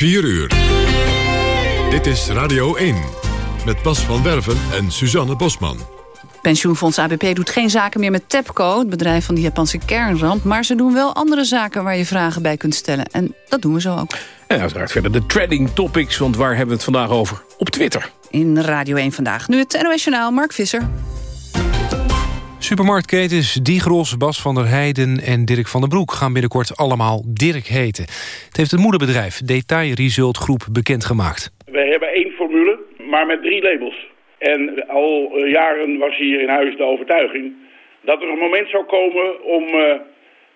4 uur. Dit is Radio 1 met Bas van Werven en Suzanne Bosman. Pensioenfonds ABP doet geen zaken meer met TEPCO... het bedrijf van de Japanse kernramp... maar ze doen wel andere zaken waar je vragen bij kunt stellen. En dat doen we zo ook. En uiteraard verder de trending topics, want waar hebben we het vandaag over? Op Twitter. In Radio 1 Vandaag. Nu het NOS Journaal, Mark Visser. Supermarktketens Digros, Bas van der Heijden en Dirk van den Broek... gaan binnenkort allemaal Dirk heten. Het heeft het moederbedrijf Detail Result Groep bekendgemaakt. We hebben één formule, maar met drie labels. En al eh, jaren was hier in huis de overtuiging dat er een moment zou komen om uh,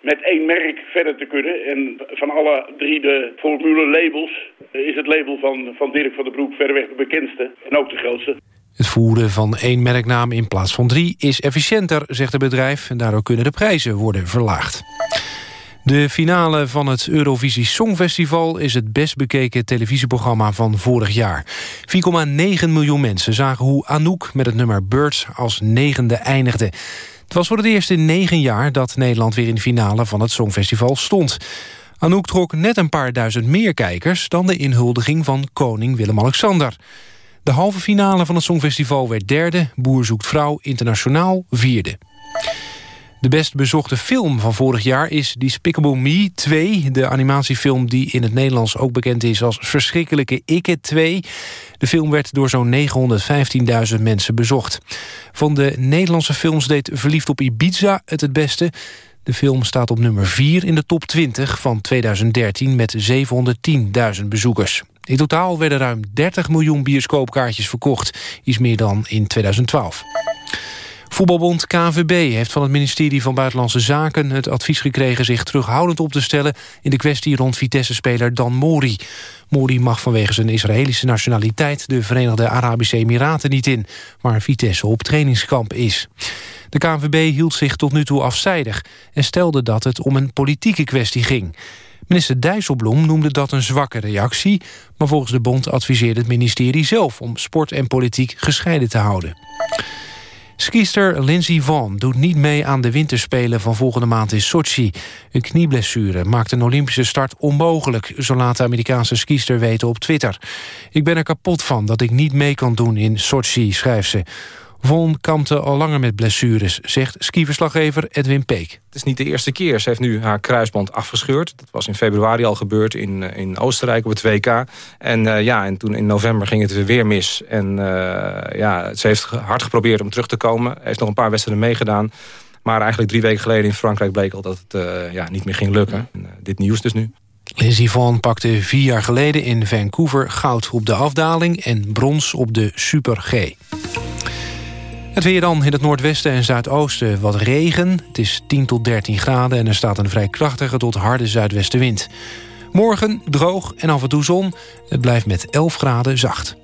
met één merk verder te kunnen. En van alle drie de formule labels uh, is het label van, van Dirk van den Broek verreweg de bekendste en ook de grootste. Het voeren van één merknaam in plaats van drie is efficiënter, zegt het bedrijf. En daardoor kunnen de prijzen worden verlaagd. De finale van het Eurovisie Songfestival is het best bekeken televisieprogramma van vorig jaar. 4,9 miljoen mensen zagen hoe Anouk met het nummer Birds als negende eindigde. Het was voor het eerst in negen jaar dat Nederland weer in de finale van het Songfestival stond. Anouk trok net een paar duizend meer kijkers dan de inhuldiging van koning Willem-Alexander. De halve finale van het Songfestival werd derde, Boer zoekt vrouw internationaal vierde. De best bezochte film van vorig jaar is Despicable Me 2. De animatiefilm die in het Nederlands ook bekend is als Verschrikkelijke Ikke 2. De film werd door zo'n 915.000 mensen bezocht. Van de Nederlandse films deed Verliefd op Ibiza het het beste. De film staat op nummer 4 in de top 20 van 2013 met 710.000 bezoekers. In totaal werden ruim 30 miljoen bioscoopkaartjes verkocht. Iets meer dan in 2012. Voetbalbond KVB heeft van het ministerie van Buitenlandse Zaken het advies gekregen zich terughoudend op te stellen in de kwestie rond Vitesse-speler Dan Mori. Mori mag vanwege zijn Israëlische nationaliteit de Verenigde Arabische Emiraten niet in, waar Vitesse op trainingskamp is. De KNVB hield zich tot nu toe afzijdig en stelde dat het om een politieke kwestie ging. Minister Dijsselbloem noemde dat een zwakke reactie... maar volgens de bond adviseerde het ministerie zelf... om sport en politiek gescheiden te houden. Skiester Lindsey Vonn doet niet mee aan de winterspelen van volgende maand in Sochi. Een knieblessure maakt een Olympische start onmogelijk... zo laat de Amerikaanse skiester weten op Twitter. Ik ben er kapot van dat ik niet mee kan doen in Sochi, schrijft ze. Von kampte al langer met blessures, zegt skiverslaggever Edwin Peek. Het is niet de eerste keer. Ze heeft nu haar kruisband afgescheurd. Dat was in februari al gebeurd in, eh, in Oostenrijk op het WK. En, uh, ja, en toen in november ging het weer mis. En uh, ja, ze heeft hard geprobeerd om terug te komen. Heeft nog een paar wedstrijden meegedaan. Maar eigenlijk drie weken geleden in Frankrijk bleek al dat het uh, ja, niet meer ging lukken. En, dit nieuws dus nu. Lindsey Vonn pakte vier jaar geleden in Vancouver goud op de afdaling... en brons op de Super G. Het weer dan in het noordwesten en zuidoosten wat regen. Het is 10 tot 13 graden en er staat een vrij krachtige tot harde zuidwestenwind. Morgen droog en af en toe zon. Het blijft met 11 graden zacht.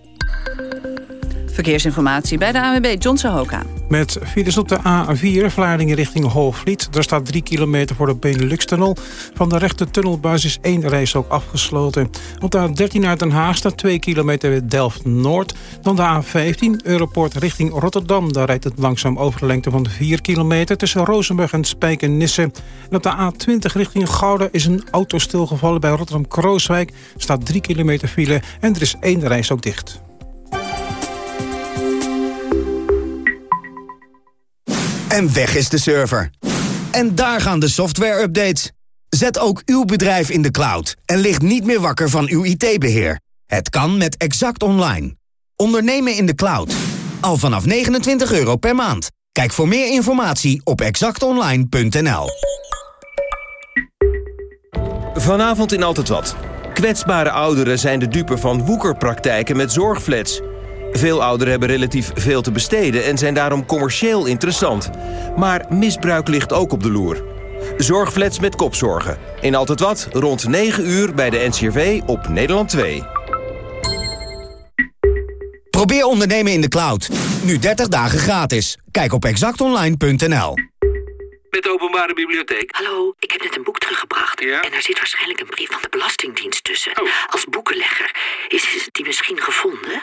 Verkeersinformatie bij de ANWB John Sahoka. Met files op de A4 Vlaardingen richting Hoofdvliet. Er staat 3 kilometer voor de Benelux-tunnel. Van de rechte tunnelbuis is één reis ook afgesloten. Op de A13 uit Den Haag staat 2 kilometer Delft-Noord. Dan de A15 Europort richting Rotterdam. Daar rijdt het langzaam over de lengte van 4 kilometer... tussen Rozenburg en Spijkenisse. En op de A20 richting Gouda is een auto stilgevallen bij Rotterdam-Krooswijk. Er staat 3 kilometer file en er is één reis ook dicht. En weg is de server. En daar gaan de software-updates. Zet ook uw bedrijf in de cloud en ligt niet meer wakker van uw IT-beheer. Het kan met Exact Online. Ondernemen in de cloud. Al vanaf 29 euro per maand. Kijk voor meer informatie op exactonline.nl. Vanavond in Altijd Wat. Kwetsbare ouderen zijn de dupe van woekerpraktijken met zorgflats... Veel ouderen hebben relatief veel te besteden en zijn daarom commercieel interessant. Maar misbruik ligt ook op de loer. Zorgflats met kopzorgen. In Altijd Wat, rond 9 uur bij de NCRV op Nederland 2. Probeer ondernemen in de cloud. Nu 30 dagen gratis. Kijk op exactonline.nl. Met de openbare bibliotheek. Hallo, ik heb net een boek teruggebracht. Ja? En daar zit waarschijnlijk een brief van de Belastingdienst tussen. Oh. Als boekenlegger. Is die misschien gevonden?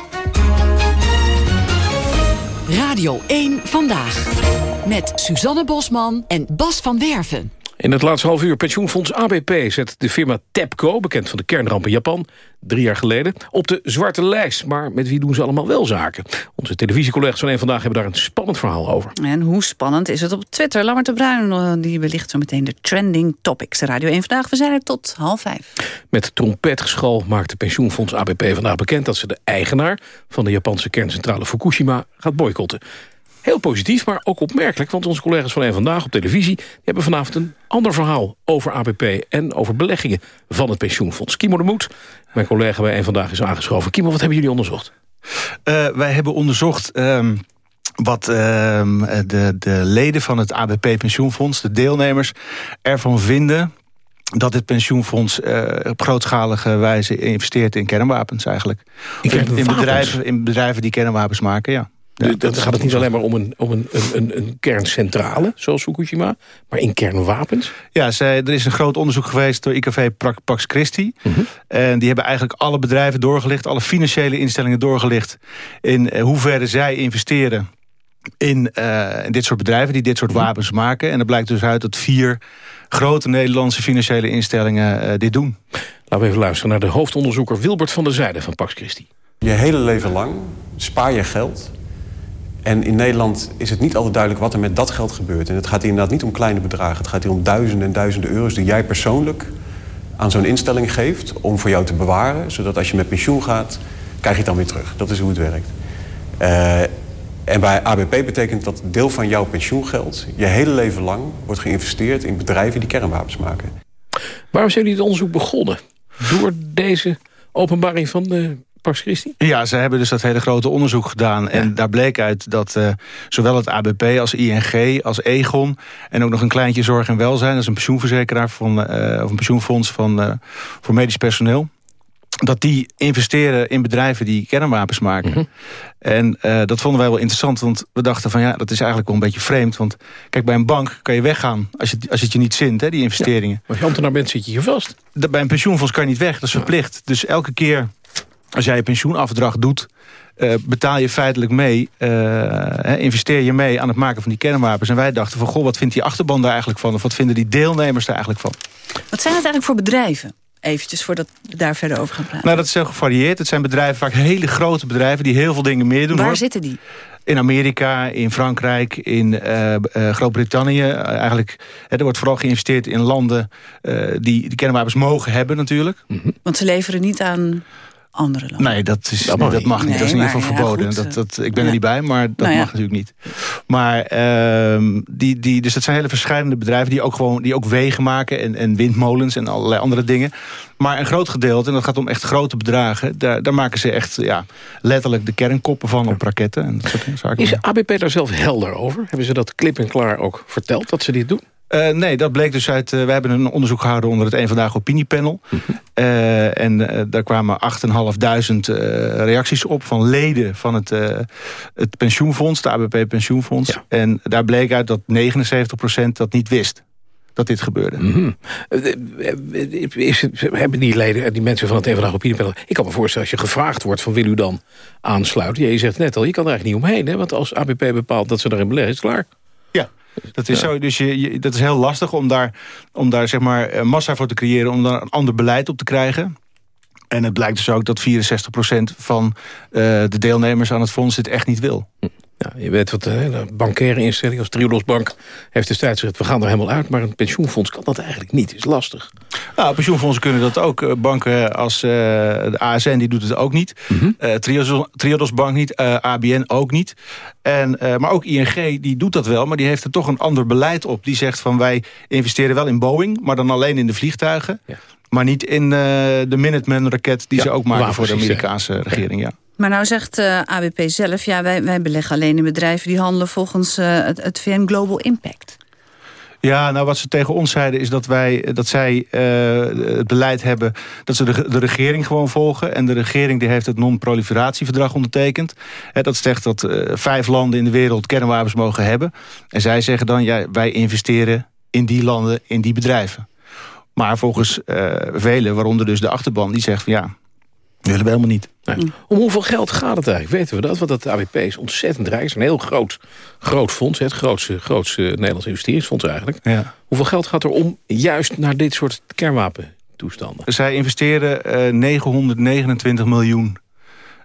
Radio 1 Vandaag. Met Suzanne Bosman en Bas van Werven. In het laatste half uur pensioenfonds ABP zet de firma TEPCO... bekend van de kernramp in Japan, drie jaar geleden... op de zwarte lijst. Maar met wie doen ze allemaal wel zaken? Onze televisiecollega's van een vandaag hebben daar een spannend verhaal over. En hoe spannend is het op Twitter? Lammert de Bruin eh, die belicht zo meteen de trending topics. Radio 1 Vandaag, we zijn er tot half vijf. Met trompetgeschal maakt de pensioenfonds ABP vandaag bekend... dat ze de eigenaar van de Japanse kerncentrale Fukushima gaat boycotten. Heel positief, maar ook opmerkelijk, want onze collega's van een Vandaag op televisie... die hebben vanavond een ander verhaal over ABP en over beleggingen van het pensioenfonds. Kimo de Moed, mijn collega bij een Vandaag is aangeschoven. Kimo, wat hebben jullie onderzocht? Uh, wij hebben onderzocht... Um wat uh, de, de leden van het ABP Pensioenfonds, de deelnemers, ervan vinden dat het pensioenfonds uh, op grootschalige wijze investeert in kernwapens eigenlijk. In, in, bedrijven, in bedrijven die kernwapens maken, ja. Ja, dan gaat het niet alleen maar om een, om een, een, een kerncentrale, zoals Fukushima, maar in kernwapens? Ja, zij, er is een groot onderzoek geweest door IKV Pax Christi. Mhm. En die hebben eigenlijk alle bedrijven doorgelicht, alle financiële instellingen doorgelicht... in uh, hoeverre zij investeren in, uh, in dit soort bedrijven die dit soort Mhm. wapens maken. En er blijkt dus uit dat vier grote Nederlandse financiële instellingen uh, dit doen. Laten we even luisteren naar de hoofdonderzoeker Wilbert van der Zijde van Pax Christi. Je hele leven lang spaar je geld en in Nederland is het niet altijd duidelijk wat er met dat geld gebeurt. En het gaat hier inderdaad niet om kleine bedragen. Het gaat hier om duizenden en duizenden euro's die jij persoonlijk aan zo'n instelling geeft... om voor jou te bewaren, zodat als je met pensioen gaat, krijg je het dan weer terug. Dat is hoe het werkt. Uh, en bij ABP betekent dat deel van jouw pensioengeld... je hele leven lang wordt geïnvesteerd in bedrijven die kernwapens maken. Waarom zijn jullie het onderzoek begonnen? Door deze openbaring van de Pax Christi? Ja, ze hebben dus dat hele grote onderzoek gedaan. En daar bleek uit dat uh, zowel het ABP als ING, als Egon... en ook nog een kleintje zorg en welzijn... dat is een pensioenverzekeraar van, uh, of een pensioenfonds van, uh, voor medisch personeel... dat die investeren in bedrijven die kernwapens maken. Mhm. En dat vonden wij wel interessant, want we dachten van... ja, dat is eigenlijk wel een beetje vreemd. Want kijk, bij een bank kan je weggaan als, je, als het je niet zint, hè, die investeringen. Ja, als je ambtenaar bent, zit je hier vast. Bij een pensioenfonds kan je niet weg, dat is verplicht. Dus elke keer als jij je pensioenafdracht doet... Uh, betaal je feitelijk mee, uh, investeer je mee aan het maken van die kernwapens. En wij dachten van, goh, wat vindt die achterban daar eigenlijk van? Of wat vinden die deelnemers daar eigenlijk van? Wat zijn het eigenlijk voor bedrijven? Eventjes voordat we daar verder over gaan praten. Nou, dat is heel gevarieerd. Het zijn bedrijven, vaak hele grote bedrijven... die heel veel dingen meer doen. Waar hoor. zitten die? In Amerika, in Frankrijk, in uh, uh, Groot-Brittannië. Uh, eigenlijk, er wordt vooral geïnvesteerd in landen... die die kernwapens mogen hebben natuurlijk. Mm -hmm. Want ze leveren niet aan andere landen. Nee, dat, is, dat, mag, dat mag niet. Nee, dat is in ieder geval verboden. Ja, dat, dat, ik ben ja. er niet bij, maar dat nou ja. mag natuurlijk niet. Maar uh, die, die, dus dat zijn hele verschillende bedrijven die ook, gewoon, die ook wegen maken... En, en windmolens en allerlei andere dingen. Maar een groot gedeelte, en dat gaat om echt grote bedragen... daar, daar maken ze echt ja, letterlijk de kernkoppen van op raketten. En dat soort zaken. Is ABP daar zelf helder over? Hebben ze dat klip en klaar ook verteld, dat ze dit doen? Uh, nee, dat bleek dus uit... Uh, we hebben een onderzoek gehouden onder het Eén Vandaag Opiniepanel. Mm -hmm. uh, en daar kwamen 8.500 reacties op van leden van het, het pensioenfonds, de ABP pensioenfonds. Ja. En daar bleek uit dat 79% dat niet wist dat dit gebeurde. Mm -hmm. Is het, hebben die leden, die mensen van het Eén Vandaag Opiniepanel... Ik kan me voorstellen, als je gevraagd wordt van wil u dan aansluiten... je zegt net al, je kan er eigenlijk niet omheen. Hè? Want als ABP bepaalt dat ze daarin beleggen, is het klaar. Ja, dat is, ja. zo, dus je, je, dat is heel lastig om daar, om daar zeg maar, massa voor te creëren... om daar een ander beleid op te krijgen. En het blijkt dus ook dat 64% van uh, de deelnemers aan het fonds dit echt niet wil. Ja, je weet wat de bankaire instelling als Triodos Bank heeft destijds gezegd... we gaan er helemaal uit, maar een pensioenfonds kan dat eigenlijk niet. is lastig. Nou, pensioenfondsen kunnen dat ook. Banken als uh, de ASN die doet het ook niet. Mm -hmm. uh, Triodos, Triodos Bank niet, uh, ABN ook niet. En, uh, maar ook ING die doet dat wel, maar die heeft er toch een ander beleid op. Die zegt van wij investeren wel in Boeing, maar dan alleen in de vliegtuigen. Ja. Maar niet in uh, de Minuteman-raket die Ja, ze ook maken voor de ja. Amerikaanse regering. Ja. Maar nou zegt uh, ABP zelf, ja, wij, wij beleggen alleen in bedrijven die handelen volgens uh, het, het VN Global Impact. Ja, nou wat ze tegen ons zeiden is dat, wij, dat zij uh, het beleid hebben... dat ze de, de, regering gewoon volgen. En de regering die heeft het non-proliferatieverdrag ondertekend. Dat zegt dat uh, vijf landen in de wereld kernwapens mogen hebben. En zij zeggen dan, ja, wij investeren in die landen, in die bedrijven. Maar volgens velen, waaronder dus de achterban, die zegt van ja... willen we helemaal niet. Nee. Om hoeveel geld gaat het eigenlijk? Weten we dat? Want het AWP is ontzettend rijk. Het is een heel groot, groot fonds. Het grootste, grootste Nederlands investeringsfonds eigenlijk. Ja. Hoeveel geld gaat er om juist naar dit soort kernwapentoestanden? Zij investeren uh, 929 miljoen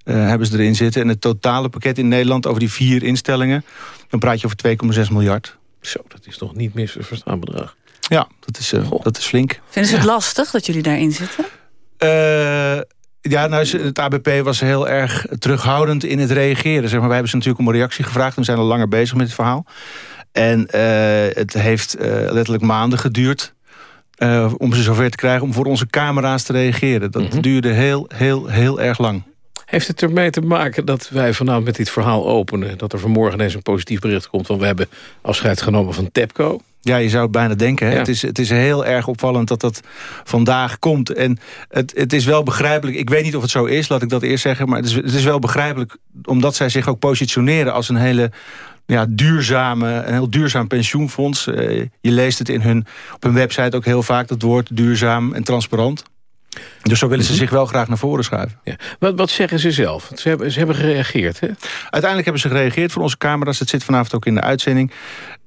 uh, hebben ze erin zitten. En het totale pakket in Nederland over die vier instellingen... dan praat je over 2,6 miljard. Zo, dat is toch niet misverstaan bedrag? Ja, dat is, uh, dat is flink. Vinden ze het lastig dat jullie daarin zitten? Uh, ja, nou, het ABP was heel erg terughoudend in het reageren. Zeg maar, wij hebben ze natuurlijk om een reactie gevraagd. We zijn al langer bezig met het verhaal. En uh, het heeft uh, letterlijk maanden geduurd... Uh, om ze zover te krijgen om voor onze camera's te reageren. Dat mm -hmm. duurde heel, heel, heel erg lang. Heeft het ermee te maken dat wij vanavond met dit verhaal openen... dat er vanmorgen ineens een positief bericht komt... van we hebben afscheid genomen van TEPCO... Ja, je zou het bijna denken. Ja. Het, is, het is heel erg opvallend dat dat vandaag komt. En het, het is wel begrijpelijk. Ik weet niet of het zo is, laat ik dat eerst zeggen. Maar het is, het is wel begrijpelijk omdat zij zich ook positioneren... als een hele ja, duurzame, een heel duurzaam pensioenfonds. Uh, je leest het in hun, op hun website ook heel vaak, dat woord duurzaam en transparant. Dus zo willen ze zich wel graag naar voren schuiven. Ja. Wat, wat zeggen ze zelf? Ze hebben, ze hebben gereageerd, hè? Uiteindelijk hebben ze gereageerd voor onze camera's. Het zit vanavond ook in de uitzending.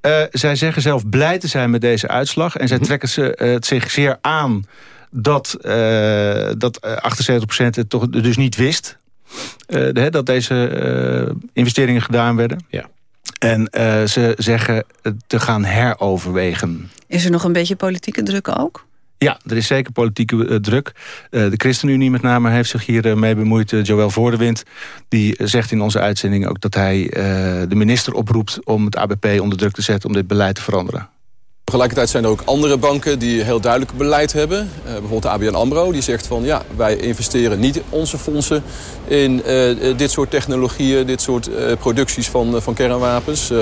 Uh, zij zeggen zelf blij te zijn met deze uitslag. En zij -hmm. trekken ze, uh, het zich zeer aan dat, uh, dat 78% het toch dus niet wist. De, dat deze investeringen gedaan werden. Ja. En ze zeggen te gaan heroverwegen. Is er nog een beetje politieke druk ook? Ja, er is zeker politieke uh, druk. Uh, de ChristenUnie met name heeft zich hier uh, mee bemoeid. Joël Voordewind die zegt in onze uitzending ook dat hij de minister oproept... om het ABP onder druk te zetten om dit beleid te veranderen. Tegelijkertijd zijn er ook andere banken die heel duidelijk beleid hebben. Uh, bijvoorbeeld de ABN AMRO, die zegt van ja, wij investeren niet onze fondsen in uh, dit soort technologieën, dit soort producties van, van kernwapens.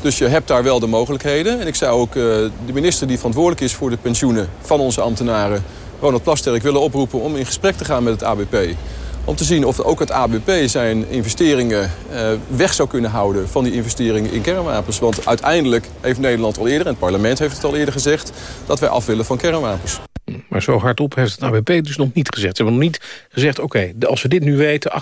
dus je hebt daar wel de mogelijkheden. En ik zou ook de minister die verantwoordelijk is voor de pensioenen van onze ambtenaren, Ronald Plasterk, willen oproepen om in gesprek te gaan met het ABP om te zien of ook het ABP zijn investeringen uh, weg zou kunnen houden... van die investeringen in kernwapens. Want uiteindelijk heeft Nederland al eerder, en het parlement heeft het al eerder gezegd... dat wij af willen van kernwapens. Maar zo hardop heeft het ABP dus nog niet gezegd. Ze hebben nog niet gezegd, oké, als we dit nu weten...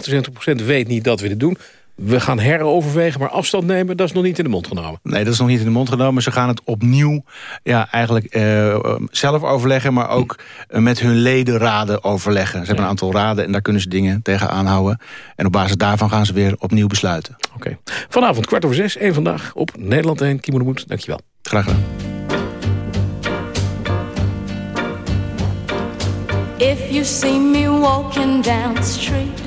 78% weet niet dat we dit doen we gaan heroverwegen, maar afstand nemen... dat is nog niet in de mond genomen. Nee, dat is nog niet in de mond genomen. Ze gaan het opnieuw ja, eigenlijk uh, zelf overleggen... maar ook uh, met hun ledenraden overleggen. Ze hebben een aantal raden en daar kunnen ze dingen tegen aanhouden. En op basis daarvan gaan ze weer opnieuw besluiten. Oké. Okay. Vanavond kwart over zes, één vandaag op Nederland 1. Kimo de Moed, dankjewel. Graag gedaan. If you see me walking down the street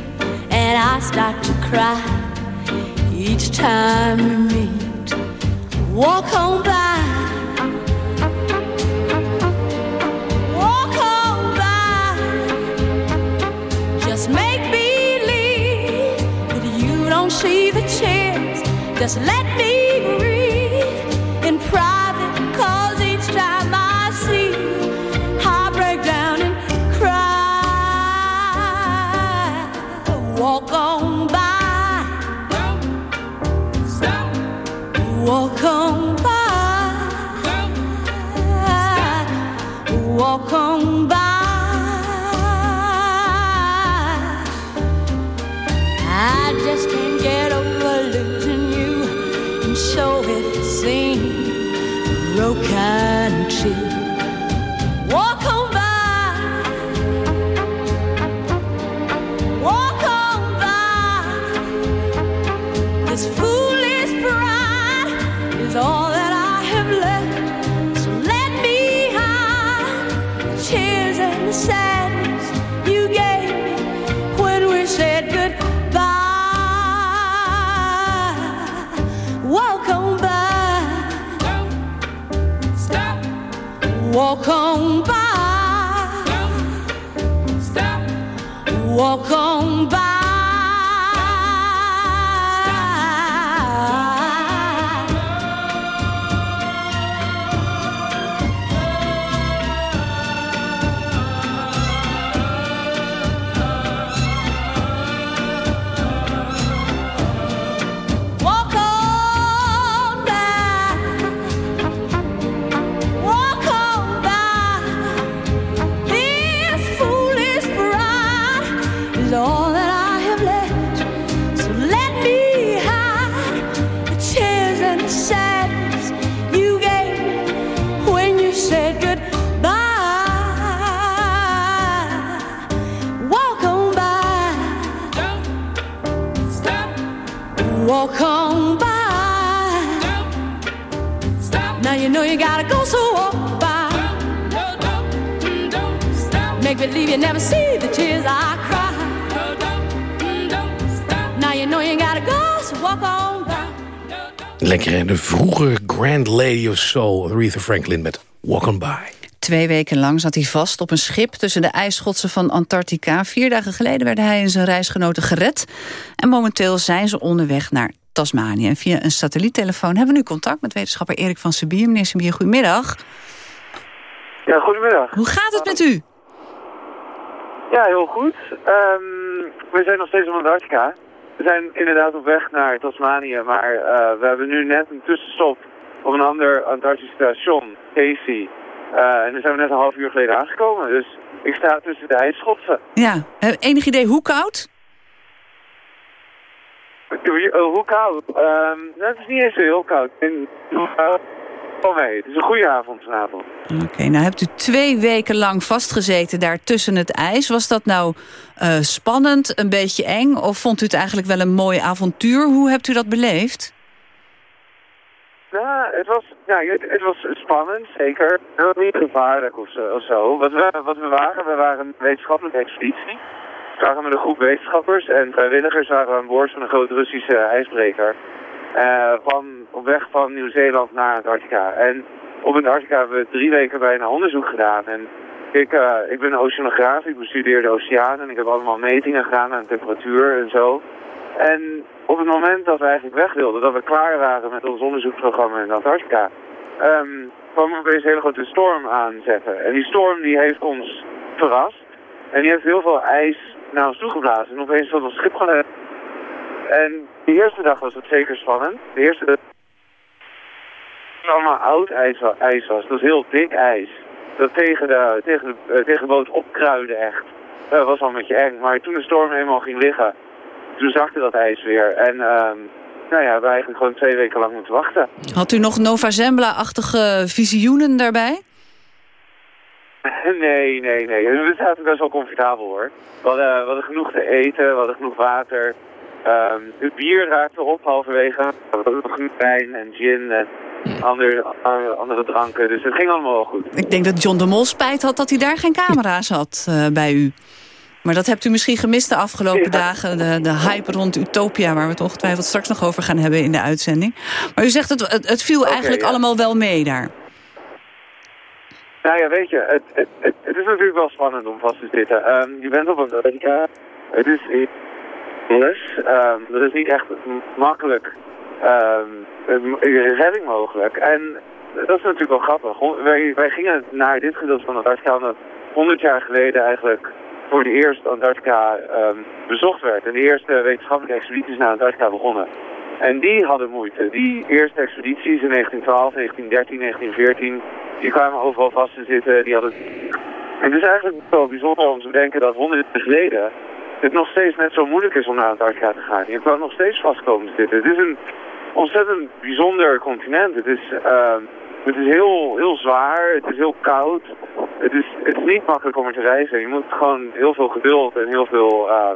And I start to cry each time we meet. Walk on by. Walk on by. Just make believe that you don't see the. Just let me Soul, Aretha Franklin met Walk On By. Twee weken lang zat hij vast op een schip tussen de ijsschotsen van Antarctica. Vier dagen geleden werden hij en zijn reisgenoten gered. En momenteel zijn ze onderweg naar Tasmanië. En via een satelliettelefoon hebben we nu contact met wetenschapper Erik van Sebier. Meneer Sebier, goedemiddag. Ja, goedemiddag. Hoe gaat het met u? Ja, heel goed. Ehm, we zijn nog steeds op Antarctica. We zijn inderdaad op weg naar Tasmanië, maar eh, we hebben nu net een tussenstop op een ander Antarctisch station, Casey. Eh, en daar zijn we net een half uur geleden aangekomen, dus ik sta tussen de ijsschotsen. Ja, eh, enig idee hoe koud? Eh, hoe koud? Ehm, nou, het is niet eens zo heel koud. Uh, oh nee, het is een goede avond vanavond. Oké, nou hebt u twee weken lang vastgezeten daar tussen het ijs. Was dat nou eh, spannend, een beetje eng? Of vond u het eigenlijk wel een mooi avontuur? Hoe hebt u dat beleefd? Nou, het was, ja, het, was spannend, zeker. Het was niet gevaarlijk of zo. Wat, we, wat we waren, we waren een wetenschappelijke expeditie. We waren met een groep wetenschappers en vrijwilligers waren aan boord van een grote Russische ijsbreker. Eh, van, op weg van Nieuw-Zeeland naar Antarctica. En op Antarctica hebben we drie weken bijna onderzoek gedaan. En ik, eh, ik ben oceanograaf, ik bestudeer de oceaan en ik heb allemaal metingen gedaan aan temperatuur en zo. En op het moment dat we eigenlijk weg wilden, dat we klaar waren met ons onderzoeksprogramma in Antarctica, ehm kwam er opeens een hele grote storm aanzetten. En die storm die heeft ons verrast. En die heeft heel veel ijs naar ons toegeblazen. En opeens was ons schip gewoon... En de eerste dag was het zeker spannend. De eerste dag allemaal oud ijs, wa- ijs was. Dat was heel dik ijs. Dat tegen de, tegen de, eh, tegen de boot opkruide echt. Dat was al een beetje eng. Maar toen de storm eenmaal ging liggen, toen zakte dat ijs weer. En ehm, nou ja, we hebben eigenlijk gewoon twee weken lang moeten wachten. Had u nog Nova Zembla-achtige visioenen daarbij? Nee, nee, nee. We zaten best wel comfortabel hoor. We hadden, we hadden genoeg te eten, we hadden genoeg water. Ehm, het bier raakte op halverwege. We hadden genoeg wijn en gin en andere, andere, andere dranken. Dus het ging allemaal wel goed. Ik denk dat John de Mol spijt had dat hij daar geen camera's had eh, bij u. Maar dat hebt u misschien gemist de afgelopen dagen. De, de hype rond Utopia, waar we het ongetwijfeld straks nog over gaan hebben in de uitzending. Maar u zegt, het, het, het viel eigenlijk ja. allemaal wel mee daar. Nou ja, weet je, het, het, het, het is natuurlijk wel spannend om vast te zitten. Ehm, je bent op Antarctica. Het is alles. Ehm is niet echt makkelijk een redding mogelijk. En dat is natuurlijk wel grappig. Wij, wij gingen naar dit gedeelte van Antarctica omdat 100 jaar geleden eigenlijk voor de eerst Antarctica ehm, bezocht werd. En de eerste wetenschappelijke expedities naar Antarctica begonnen. En die hadden moeite. Die eerste expedities in 1912, 1913, 1914, die kwamen overal vast te zitten. Die hadden... En het is eigenlijk wel bijzonder om te bedenken dat honderden jaar geleden het nog steeds net zo moeilijk is om naar Antarctica te gaan. Je kan nog steeds vast komen te zitten. Het is een ontzettend bijzonder continent. Het is, ehm, het is heel, heel zwaar, het is heel koud. Het is, het is niet makkelijk om er te reizen. Je moet gewoon heel veel geduld en heel veel eh,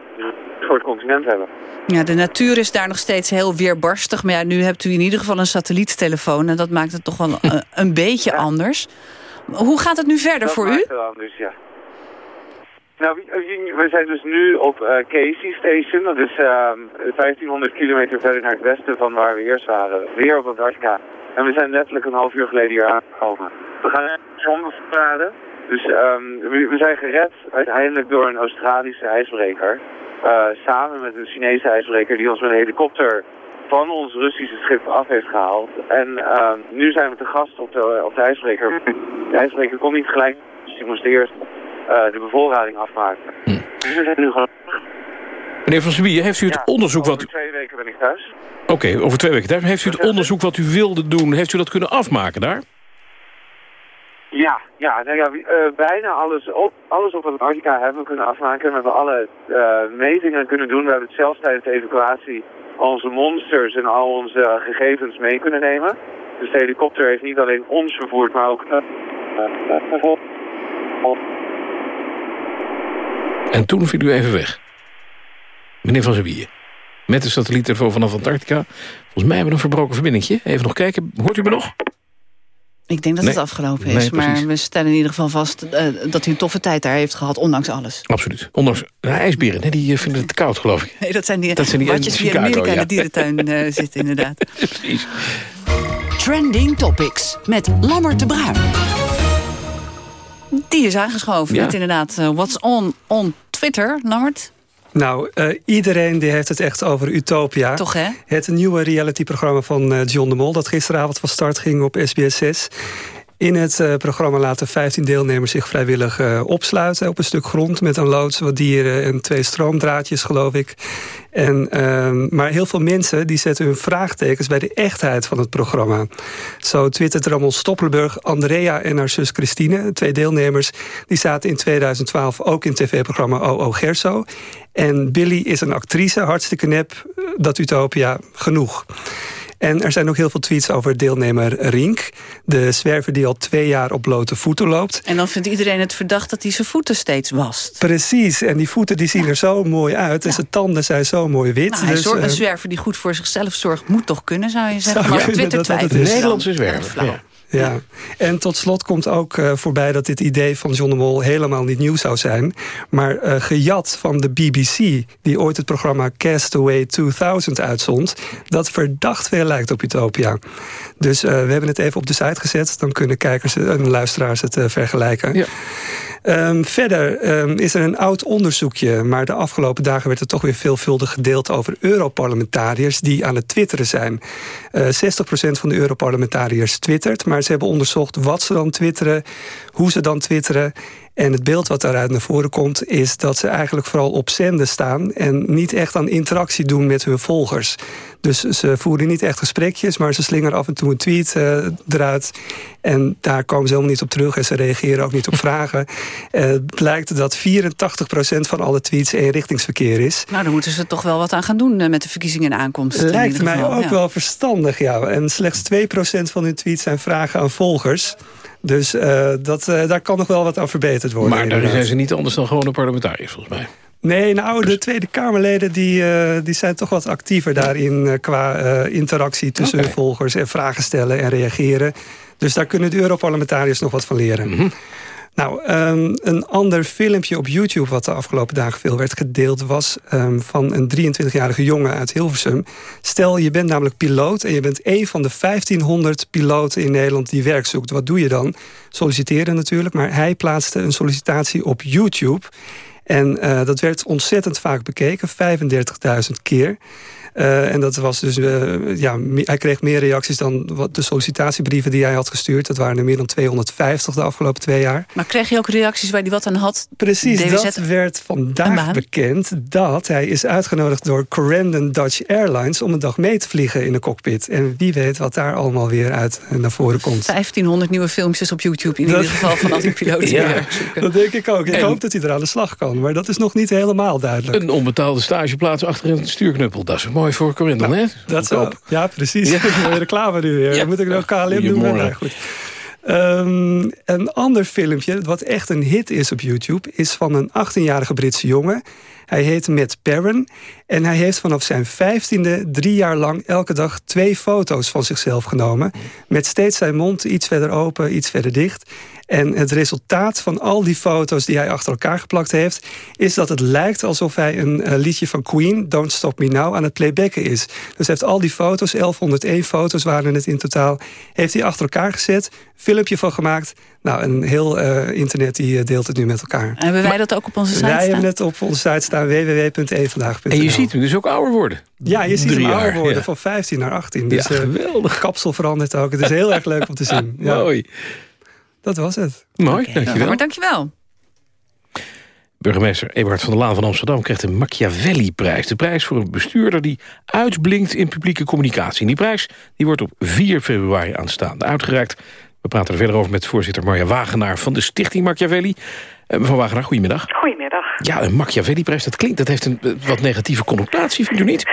voor het continent hebben. Ja, de natuur is daar nog steeds heel weerbarstig. Maar ja, nu hebt u in ieder geval een satelliettelefoon. En dat maakt het toch wel eh, een beetje anders. Hoe gaat het nu verder Dat voor maakt u? het anders, ja. Nou, we- zijn dus nu op eh, Casey Station. Dat is ehm 1500 kilometer verder naar het westen van waar we eerst waren. Weer op Antarctica. En we zijn letterlijk een half uur geleden hier aangekomen. We gaan zonnestraden. Dus ehm, we, we zijn gered uiteindelijk door een Australische ijsbreker. Eh, samen met een Chinese ijsbreker die ons met een helikopter van ons Russische schip af heeft gehaald. En ehm, nu zijn we te gast op de, op de ijsbreker. De ijsbreker kon niet gelijk, dus die moest eerst eh, de bevoorrading afmaken. Dus we zijn nu gewoon... Meneer Van Sebier, heeft u het onderzoek wat... Over twee weken ben ik thuis. Oké, over twee weken tijd. Heeft u het onderzoek wat u wilde doen, heeft u dat kunnen afmaken daar? Ja, ja, nou ja eh, bijna alles op, alles op Antarctica hebben we kunnen afmaken. We hebben alle eh, metingen kunnen doen. We hebben het zelfs tijdens de evacuatie al onze monsters en al onze eh, gegevens mee kunnen nemen. Dus de helikopter heeft niet alleen ons vervoerd, maar ook... eh, eh, eh, En toen viel u even weg. Meneer Van Sebier. met de satelliettelefoon vanaf Antarctica. Volgens mij hebben we een verbroken verbindingje. Even nog kijken. Hoort u me nog? Ik denk dat Nee. het afgelopen is. Nee, maar we stellen in ieder geval vast eh, dat hij een toffe tijd daar heeft gehad, ondanks alles. Absoluut. Ondanks de ijsberen, hè, die eh, vinden het te koud, geloof ik. Nee, dat zijn die, Dat zijn die watjes die in Amerika in de dierentuin eh, zitten, inderdaad. Precies. Trending Topics met Lammert de Bruin. Die is aangeschoven Ja. met inderdaad eh, What's On on Twitter, Lambert. Nou, eh, iedereen die heeft het echt over Utopia. Toch, hè? Het nieuwe realityprogramma van eh, John de Mol... dat gisteravond van start ging op SBS 6. In het eh, programma laten 15 deelnemers zich vrijwillig eh, opsluiten... op een stuk grond met een loods, wat dieren en twee stroomdraadjes, geloof ik. En, ehm, maar heel veel mensen die zetten hun vraagtekens... bij de echtheid van het programma. Zo twittert Ramon Stoppelburg, Andrea en haar zus Christine... twee deelnemers, die zaten in 2012 ook in tv-programma OO Gerso... En Billy is een actrice, hartstikke nep, eh, dat Utopia genoeg. En er zijn ook heel veel tweets over deelnemer Rink. De zwerver die al twee jaar op blote voeten loopt. En dan vindt iedereen het verdacht dat hij zijn voeten steeds wast. Precies, en die voeten die zien er zo mooi uit. En zijn tanden zijn zo mooi wit. Nou, dus, een eh, zwerver die goed voor zichzelf zorgt, moet toch kunnen, zou je zeggen. Zou Maar Twitter dan. Nederlandse zwerver. Ja. En tot slot komt ook eh, voorbij dat dit idee van John de Mol helemaal niet nieuw zou zijn. Maar eh, gejat van de BBC, die ooit het programma Castaway 2000 uitzond. Dat verdacht veel lijkt op Utopia. Dus eh, we hebben het even op de site gezet. Dan kunnen kijkers en luisteraars het eh, vergelijken. Ehm, verder ehm, is er een oud onderzoekje, maar de afgelopen dagen werd er toch weer veelvuldig gedeeld over Europarlementariërs die aan het twitteren zijn. Eh 60% van de Europarlementariërs twittert, maar ze hebben onderzocht wat ze dan twitteren, hoe ze dan twitteren. En het beeld wat daaruit naar voren komt, is dat ze eigenlijk vooral op zenden staan en niet echt aan interactie doen met hun volgers. Dus ze voeren niet echt gesprekjes, maar ze slingeren af en toe een tweet eh, eruit. En daar komen ze helemaal niet op terug en ze reageren ook niet op vragen. Eh, het blijkt dat 84% van alle tweets eenrichtingsverkeer is. Nou, dan moeten ze toch wel wat aan gaan doen eh, met de verkiezingen in aankomst. Lijkt mij ook ja. wel verstandig, ja. En slechts 2% van hun tweets zijn vragen aan volgers. Dus eh, dat, eh, daar kan nog wel wat aan verbeterd worden. Maar daar zijn ze niet anders dan gewone parlementariërs, volgens mij. Nee, nou, de Tweede Kamerleden die, eh, die zijn toch wat actiever daarin... qua interactie tussen hun volgers en vragen stellen en reageren. Dus daar kunnen de Europarlementariërs nog wat van leren. Mhm. Nou, ehm, een ander filmpje op YouTube wat de afgelopen dagen veel werd gedeeld... was ehm, van een 23-jarige jongen uit Hilversum. Stel, je bent namelijk piloot en je bent een van de 1500 piloten in Nederland die werk zoekt. Wat doe je dan? Solliciteren natuurlijk, maar hij plaatste een sollicitatie op YouTube... En eh, dat werd ontzettend vaak bekeken, 35.000 keer. Eh, en dat was dus, eh, ja, hij kreeg meer reacties dan wat de sollicitatiebrieven die hij had gestuurd. Dat waren er meer dan 250 de afgelopen twee jaar. Maar kreeg je ook reacties waar hij wat aan had? Precies, DWZ? dat werd vandaag bekend dat hij is uitgenodigd door Corendon Dutch Airlines om een dag mee te vliegen in de cockpit. En wie weet wat daar allemaal weer uit eh, naar voren komt. 1500 nieuwe filmpjes op YouTube in Dat- ieder geval van al die piloten. Dat denk ik ook. Ik En- hoop dat hij er aan de slag kan, maar dat is nog niet helemaal duidelijk. Een onbetaalde stageplaats achter een stuurknuppel. Dat is mooi voor Corindel, hè? Nou, Dat zou, ja, precies. Ja. Mooie reclame nu weer. Moet ik nog KLM doen. Nou, goed. Ehm, een ander filmpje, wat echt een hit is op YouTube... is van een 18-jarige Britse jongen. Hij heet Matt Perrin. En hij heeft vanaf zijn vijftiende drie jaar lang elke dag twee foto's van zichzelf genomen. Met steeds zijn mond iets verder open, iets verder dicht. En het resultaat van al die foto's die hij achter elkaar geplakt heeft... is dat het lijkt alsof hij een eh, liedje van Queen, Don't Stop Me Now, aan het playbacken is. Dus hij heeft al die foto's, 1101 foto's waren het in totaal... heeft hij achter elkaar gezet, filmpje van gemaakt. Nou, een heel eh, internet die eh, deelt het nu met elkaar. Hebben wij dat ook op onze site Wij staan? hebben het op onze site staan, www.evandaag.nl. En je ziet hem dus ook ouder worden. Ja, je ziet Drie hem ouder worden, ja. van 15 naar 18. Dus, Ja, eh, geweldig. kapsel verandert ook. Het is heel erg leuk om te zien. Ja. Mooi. Dat was het. Mooi, dankjewel. Maar dankjewel. Burgemeester Eberhard van der Laan van Amsterdam krijgt de Machiavelli-prijs. De prijs voor een bestuurder die uitblinkt in publieke communicatie. En die prijs die wordt op 4 februari aanstaande uitgereikt. We praten er verder over met voorzitter Marja Wagenaar van de Stichting Machiavelli. Eh, mevrouw Wagenaar, goedemiddag. Goedemiddag. Ja, een Machiavelli-prijs, dat klinkt, dat heeft een eh, wat negatieve connotatie, vindt u niet?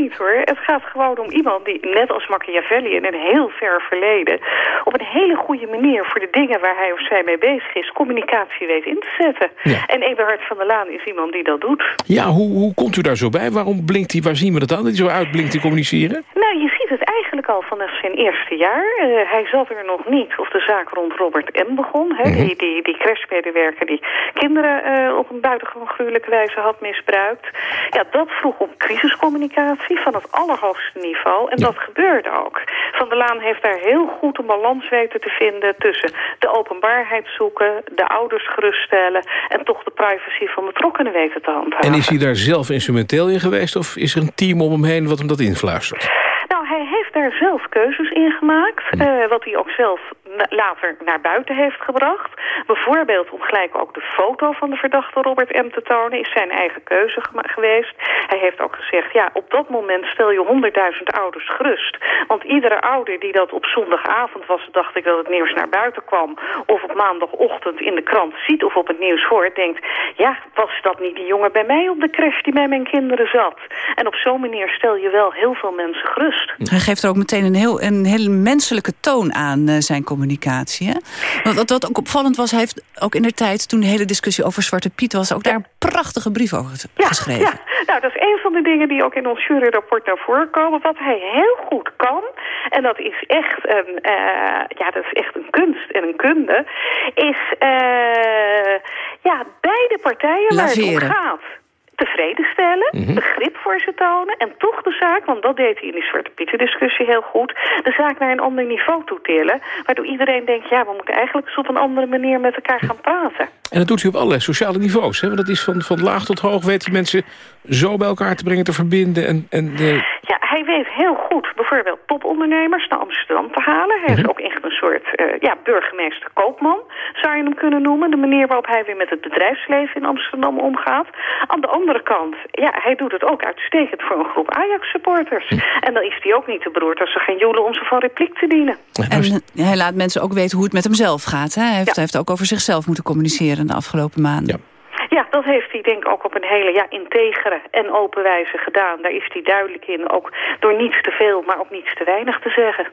Niet hoor. Het gaat gewoon om iemand die, net als Machiavelli in een heel ver verleden... op een hele goede manier voor de dingen waar hij of zij mee bezig is... communicatie weet in te zetten. En Eberhard van der Laan is iemand die dat doet. Ja, hoe, hoe komt u daar zo bij? Waarom blinkt hij, waar zien we dat aan, dat hij zo uitblinkt te communiceren? Nou, je ziet het eigenlijk al vanaf zijn eerste jaar. Eh, hij zat er nog niet of de zaak rond Robert M. begon. Hè? die, die, die crashmedewerker die kinderen eh, op een buitengewoon gruwelijke wijze had misbruikt. Ja, dat vroeg om crisiscommunicatie van het allerhoogste niveau. En dat gebeurde ook. Van der Laan heeft daar heel goed een balans weten te vinden... tussen de openbaarheid zoeken, de ouders geruststellen... en toch de privacy van betrokkenen weten te handhaven. En is hij daar zelf instrumenteel in geweest... of is er een team om hem heen wat hem dat influistert? Nou, hij heeft daar zelf keuzes in gemaakt. eh, wat hij ook zelf later naar buiten heeft gebracht. Bijvoorbeeld om gelijk ook de foto van de verdachte Robert M. te tonen... is zijn eigen keuze geweest. Hij heeft ook gezegd, ja, op dat moment stel je 100.000 ouders gerust. Want iedere ouder die dat op zondagavond was... dacht ik dat het nieuws naar buiten kwam... of op maandagochtend in de krant ziet of op het nieuws hoort... denkt, ja, was dat niet die jongen bij mij op de crash die bij mijn kinderen zat? En op zo'n manier stel je wel heel veel mensen gerust. Hij geeft er ook meteen een heel een hele menselijke toon aan eh, zijn communicatie. Hè? Wat, wat, wat ook opvallend was, hij heeft ook in de tijd... toen de hele discussie over Zwarte Piet was... ook daar een prachtige brief over ge- geschreven. Ja, nou, dat is een van de dingen die ook in ons juryrapport naar voren komen. Wat hij heel goed kan, en dat is echt een, eh, ja, dat is echt een kunst en een kunde, is eh, ja, beide partijen waar het om Laveren. gaat tevreden stellen, Mhm. begrip voor ze tonen en toch de zaak, want dat deed hij in die Zwarte Pieten discussie heel goed, de zaak naar een ander niveau toe tillen, waardoor iedereen denkt, ja, we moeten eigenlijk eens op een andere manier met elkaar gaan praten. En dat doet hij op allerlei sociale niveaus. Hè? Want dat is van, van laag tot hoog. Hij mensen zo bij elkaar te brengen, te verbinden. En, en, eh, Ja, hij weet heel goed bijvoorbeeld topondernemers naar Amsterdam te halen. Hij is ook echt een soort eh, ja, burgemeester-koopman, zou je hem kunnen noemen. De manier waarop hij weer met het bedrijfsleven in Amsterdam omgaat. Aan de andere kant, ja, hij doet het ook uitstekend voor een groep Ajax-supporters. En dan is hij ook niet te beroerd als ze geen joelen om ze van repliek te dienen. En eh, hij laat mensen ook weten hoe het met hemzelf gaat. Hè? Hij, heeft, hij heeft ook over zichzelf moeten communiceren de afgelopen maanden. Ja, dat heeft hij denk ik ook op een hele ja, integere en open wijze gedaan. Daar is hij duidelijk in, ook door niets te veel, maar ook niets te weinig te zeggen.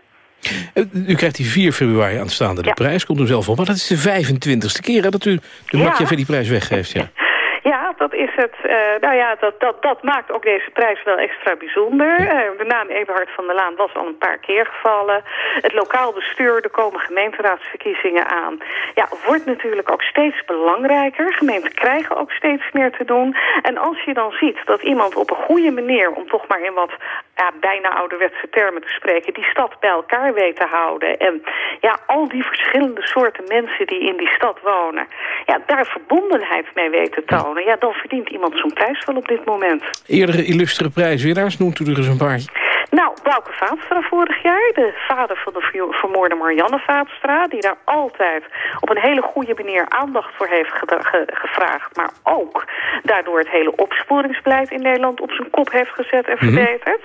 u krijgt die 4 februari aanstaande de prijs. Komt er zelf op. Maar dat is de 25e keer hè, dat u de Ja. Machiavelli-prijs weggeeft. Ja. Ja, dat is het. eh, nou ja, dat, dat, dat maakt ook deze prijs wel extra bijzonder. Eh, de naam Eberhard van der Laan was al een paar keer gevallen. Het lokaal bestuur, er komen gemeenteraadsverkiezingen aan. Ja, wordt natuurlijk ook steeds belangrijker. Gemeenten krijgen ook steeds meer te doen. En als je dan ziet dat iemand op een goede manier, om toch maar in wat ja, bijna ouderwetse termen te spreken, die stad bij elkaar weet te houden. En ja, al die verschillende soorten mensen die in die stad wonen, ja, daar verbondenheid mee weten te tonen. Ja, dan verdient iemand zo'n prijs wel op dit moment. Eerdere illustere prijswinnaars, noemt u er eens een paar. Nou, Bouke Vaatstra vorig jaar, de vader van de ver- vermoorde Marianne Vaatstra... die daar altijd op een hele goede manier aandacht voor heeft ge- gevraagd... maar ook daardoor het hele opsporingsbeleid in Nederland op zijn kop heeft gezet en Mhm. verbeterd.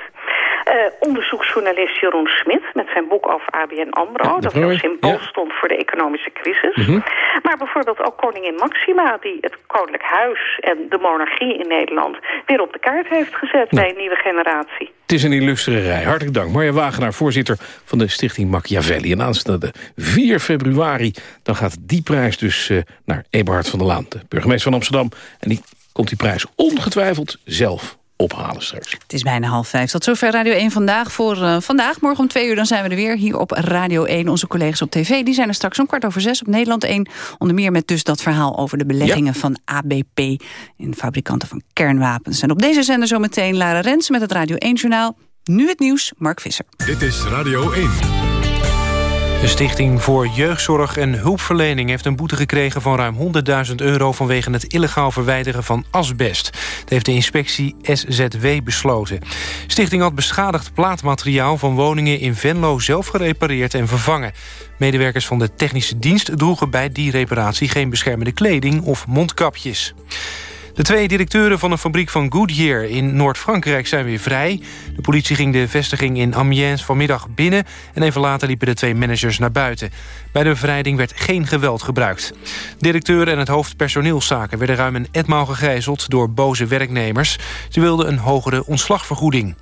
Eh, onderzoeksjournalist Jeroen Smit met zijn boek over ABN AMRO... dat heel symbool stond voor de economische crisis. Mhm. Maar bijvoorbeeld ook koningin Maxima... die het koninklijk huis en de monarchie in Nederland... weer op de kaart heeft gezet bij een nieuwe generatie. Het is een illustere rij. Hartelijk dank. Marja Wagenaar, voorzitter van de stichting Machiavelli. En aanstaande 4 februari dan gaat die prijs dus eh, naar Eberhard van der Laan... de burgemeester van Amsterdam. En die komt die prijs ongetwijfeld zelf ophalen straks. Het is bijna half vijf. Tot zover Radio 1 vandaag. Voor eh, vandaag, morgen om twee uur, dan zijn we er weer hier op Radio 1. Onze collega's op tv, die zijn er straks om kwart over zes op Nederland 1. Onder meer met dus dat verhaal over de beleggingen van ABP... in fabrikanten van kernwapens. En op deze zender zometeen Lara Rensen met het Radio 1-journaal. Nu het nieuws, Mark Visser. Dit is Radio 1. De Stichting voor Jeugdzorg en Hulpverlening heeft een boete gekregen van ruim 100.000 euro vanwege het illegaal verwijderen van asbest. Dat heeft de inspectie SZW besloten. De stichting had beschadigd plaatmateriaal van woningen in Venlo zelf gerepareerd en vervangen. Medewerkers van de technische dienst droegen bij die reparatie geen beschermende kleding of mondkapjes. De twee directeuren van een fabriek van Goodyear in Noord-Frankrijk zijn weer vrij. De politie ging de vestiging in Amiens vanmiddag binnen... en even later liepen de twee managers naar buiten. Bij de bevrijding werd geen geweld gebruikt. Directeur en het hoofd personeelszaken werden ruim een etmaal gegijzeld... door boze werknemers. Ze wilden een hogere ontslagvergoeding.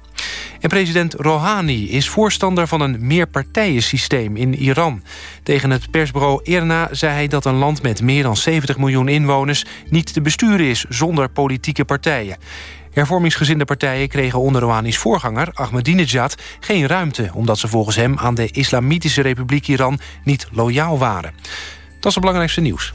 En president Rouhani is voorstander van een meerpartijensysteem in Iran. Tegen het persbureau IRNA zei hij dat een land met meer dan 70 miljoen inwoners... niet te besturen is zonder politieke partijen. Hervormingsgezinde partijen kregen onder Rouhani's voorganger Ahmadinejad geen ruimte... omdat ze volgens hem aan de Islamitische Republiek Iran niet loyaal waren. Dat is het belangrijkste nieuws.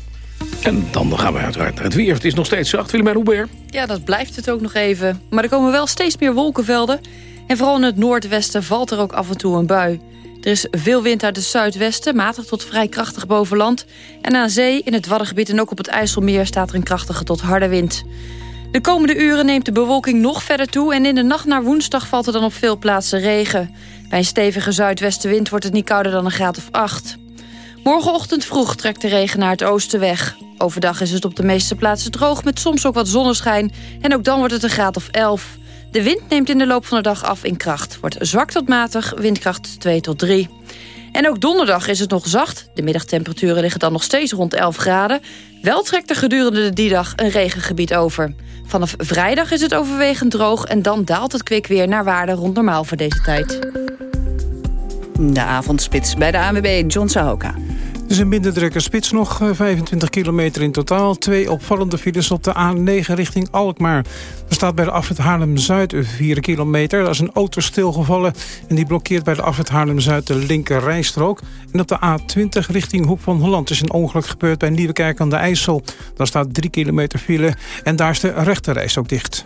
En dan gaan we uiteraard het weer. Het is nog steeds zacht, Willemijn Hubert. Ja, dat blijft het ook nog even. Maar er komen wel steeds meer wolkenvelden. En vooral in het noordwesten valt er ook af en toe een bui. Er is veel wind uit het zuidwesten, matig tot vrij krachtig boven land. En aan zee, in het Waddengebied en ook op het IJsselmeer... staat er een krachtige tot harde wind. De komende uren neemt de bewolking nog verder toe... en in de nacht naar woensdag valt er dan op veel plaatsen regen. Bij een stevige zuidwestenwind wordt het niet kouder dan een graad of 8. Morgenochtend vroeg trekt de regen naar het oosten weg. Overdag is het op de meeste plaatsen droog met soms ook wat zonneschijn... en ook dan wordt het een graad of 11. De wind neemt in de loop van de dag af in kracht. Wordt zwak tot matig, windkracht 2 tot 3. En ook donderdag is het nog zacht. De middagtemperaturen liggen dan nog steeds rond 11 graden. Wel trekt er gedurende die dag een regengebied over. Vanaf vrijdag is het overwegend droog... en dan daalt het kwik weer naar waarde rond normaal voor deze tijd. De avondspits bij de ANWB, John Sahoka. Het is een minder drukke spits nog, eh, 25 kilometer in totaal. Twee opvallende files op de A9 richting Alkmaar. Er staat bij de afrit Haarlem-Zuid 4 kilometer. Daar is een auto stilgevallen en die blokkeert bij de afrit Haarlem-Zuid de linker rijstrook. En op de A20 richting Hoek van Holland is een ongeluk gebeurd bij Nieuwekerk aan de IJssel. Daar staat 3 kilometer file en daar is de rechte ook dicht.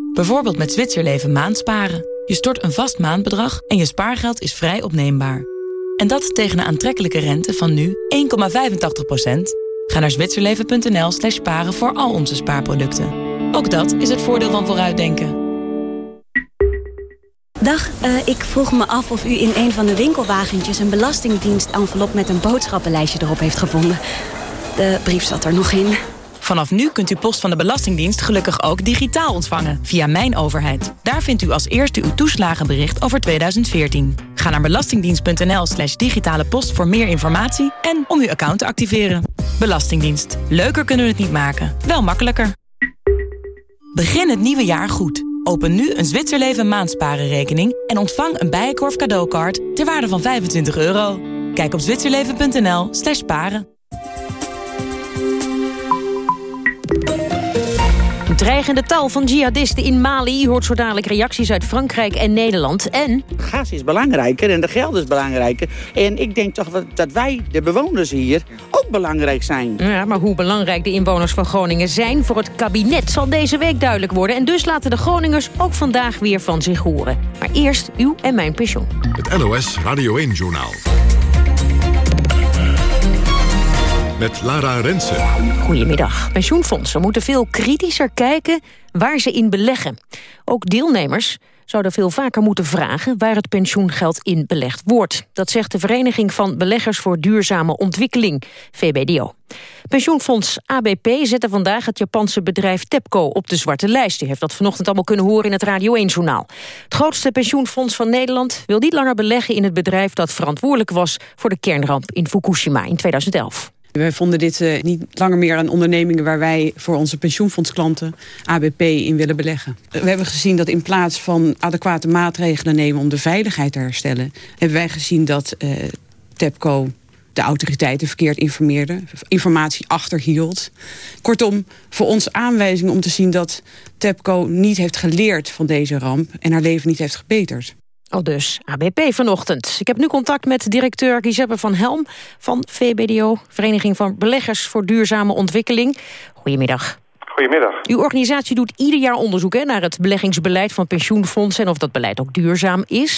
Bijvoorbeeld met Zwitserleven maandsparen. Je stort een vast maandbedrag en je spaargeld is vrij opneembaar. En dat tegen een aantrekkelijke rente van nu 1,85%. Ga naar zwitserleven.nl slash sparen voor al onze spaarproducten. Ook dat is het voordeel van vooruitdenken. Dag, uh, ik vroeg me af of u in een van de winkelwagentjes... een belastingdienst-envelop met een boodschappenlijstje erop heeft gevonden. De brief zat er nog in. Vanaf nu kunt u post van de Belastingdienst gelukkig ook digitaal ontvangen via Mijn Overheid. Daar vindt u als eerste uw toeslagenbericht over 2014. Ga naar belastingdienst.nl slash digitale post voor meer informatie en om uw account te activeren. Belastingdienst. Leuker kunnen we het niet maken, wel makkelijker. Begin het nieuwe jaar goed. Open nu een Zwitserleven maandsparenrekening en ontvang een Bijenkorf cadeaukaart ter waarde van 25 euro. Kijk op zwitserleven.nl slash paren. Dreigende taal van jihadisten in Mali. U hoort zo dadelijk reacties uit Frankrijk en Nederland. En... Gas is belangrijker en de geld is belangrijker. En ik denk toch dat wij, de bewoners hier, ook belangrijk zijn. Ja, maar hoe belangrijk de inwoners van Groningen zijn voor het kabinet... zal deze week duidelijk worden. En dus laten de Groningers ook vandaag weer van zich horen. Maar eerst uw en mijn pensioen. Het NOS Radio 1-journaal. Met Lara Rensen. Goedemiddag. Pensioenfondsen moeten veel kritischer kijken waar ze in beleggen. Ook deelnemers zouden veel vaker moeten vragen waar het pensioengeld in belegd wordt. Dat zegt de Vereniging van Beleggers voor Duurzame Ontwikkeling, VBDO. Pensioenfonds ABP zette vandaag het Japanse bedrijf TEPCO op de zwarte lijst. U heeft dat vanochtend allemaal kunnen horen in het Radio 1-journaal. Het grootste pensioenfonds van Nederland wil niet langer beleggen in het bedrijf dat verantwoordelijk was voor de kernramp in Fukushima in 2011. Wij vonden dit uh, niet langer meer een onderneming waar wij voor onze pensioenfondsklanten ABP in willen beleggen. We hebben gezien dat in plaats van adequate maatregelen nemen om de veiligheid te herstellen, hebben wij gezien dat uh, TEPCO de autoriteiten verkeerd informeerde, informatie achterhield. Kortom, voor ons aanwijzing om te zien dat TEPCO niet heeft geleerd van deze ramp en haar leven niet heeft gebeterd. Al dus ABP vanochtend. Ik heb nu contact met directeur Giuseppe van Helm van VBDO... Vereniging van Beleggers voor Duurzame Ontwikkeling. Goedemiddag. Goedemiddag. Uw organisatie doet ieder jaar onderzoek hè, naar het beleggingsbeleid van pensioenfondsen... en of dat beleid ook duurzaam is.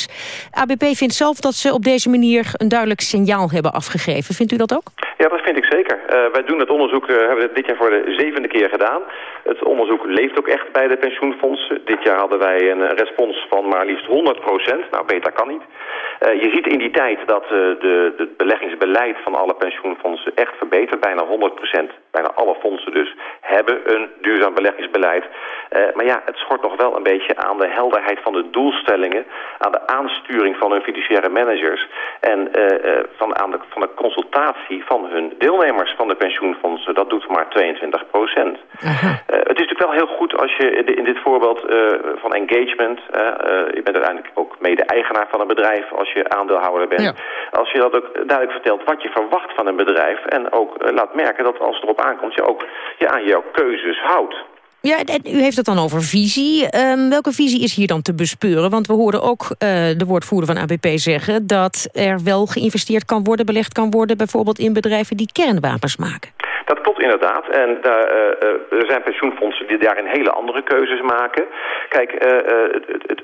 ABP vindt zelf dat ze op deze manier een duidelijk signaal hebben afgegeven. Vindt u dat ook? Ja, dat vind ik zeker. Uh, wij doen het onderzoek, uh, hebben we dit jaar voor de zevende keer gedaan. Het onderzoek leeft ook echt bij de pensioenfondsen. Dit jaar hadden wij een respons van maar liefst 100 procent. Nou, beter kan niet. Uh, je ziet in die tijd dat de, het beleggingsbeleid van alle pensioenfondsen echt verbetert. Bijna 100 procent, bijna alle fondsen dus, hebben een duurzaam beleggingsbeleid. maar ja, het schort nog wel een beetje aan de helderheid van de doelstellingen, aan de aansturing van hun fiduciaire managers en van, aan de, van de consultatie van hun deelnemers van de pensioenfondsen. Dat doet maar 22 procent. Het is natuurlijk wel heel goed als je in dit voorbeeld van engagement... Je bent uiteindelijk ook mede-eigenaar van een bedrijf als je aandeelhouder bent. Ja. Als je dat ook duidelijk vertelt wat je verwacht van een bedrijf... en ook laat merken dat als het erop aankomt je ook je aan jouw keuzes houdt. Ja, en u heeft het dan over visie. Um, welke visie is hier dan te bespeuren? Want we hoorden ook uh, de woordvoerder van ABP zeggen... dat er wel geïnvesteerd kan worden, belegd kan worden... bijvoorbeeld in bedrijven die kernwapens maken. Dat klopt inderdaad. En uh, uh, er zijn pensioenfondsen die daarin hele andere keuzes maken. Kijk, het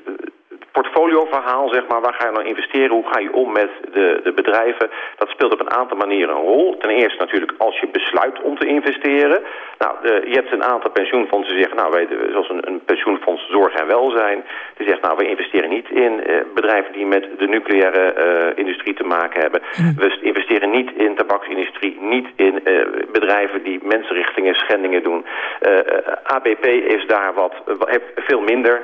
portfolioverhaal, zeg maar, waar ga je nou investeren, hoe ga je om met de, de bedrijven, dat speelt op een aantal manieren een rol. Ten eerste natuurlijk als je besluit om te investeren. Nou, de, je hebt een aantal pensioenfondsen die zeggen, nou, wij, zoals een, een pensioenfonds Zorg en Welzijn, die zegt, nou, we investeren niet in uh, bedrijven die met de nucleaire uh, industrie te maken hebben. We investeren niet in tabaksindustrie, niet in uh, bedrijven die mensenrichtingen, schendingen doen. ABP is daar wat, heeft veel minder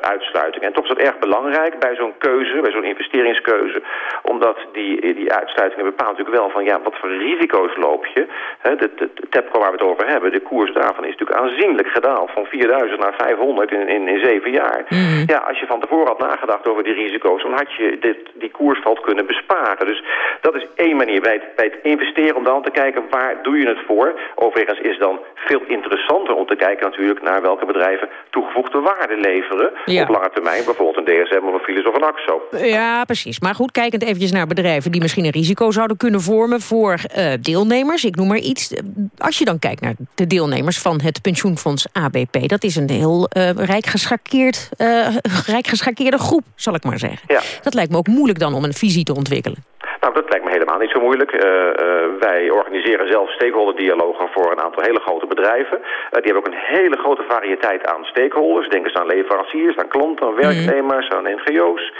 uitsluiting. En toch is dat erg belangrijk bij zo'n keuze, bij zo'n investeringskeuze. Omdat die, die uitsluitingen bepalen natuurlijk wel van ja, wat voor risico's loop je. He, de, de, de TEPCO waar we het over hebben, de koers daarvan is natuurlijk aanzienlijk gedaald. Van 4000 naar 500 in, in, in zeven jaar. Mm. Ja, als je van tevoren had nagedacht over die risico's, dan had je dit, die koersvalt kunnen besparen. Dus dat is één manier bij het, bij het investeren om dan te kijken waar doe je het voor. Overigens is dan veel interessanter om te kijken natuurlijk naar welke bedrijven toegevoegde waarde leveren Ja. op lange termijn. Bijvoorbeeld een DSM of een Philips of een AXO. Ja, precies. Maar goed, kijkend eventjes naar bedrijven... die misschien een risico zouden kunnen vormen voor uh, deelnemers. Ik noem maar iets. Als je dan kijkt naar de deelnemers van het pensioenfonds ABP... dat is een heel uh, rijk, geschakeerd, uh, rijk geschakeerde groep, zal ik maar zeggen. Ja. Dat lijkt me ook moeilijk dan om een visie te ontwikkelen. Nou, dat lijkt me helemaal niet zo moeilijk. Uh, uh, wij organiseren zelf stakeholderdialogen voor een aantal hele grote bedrijven. Uh, die hebben ook een hele grote variëteit aan stakeholders. Denk eens aan leveranciers, aan klanten, aan werknemers, aan NGO's.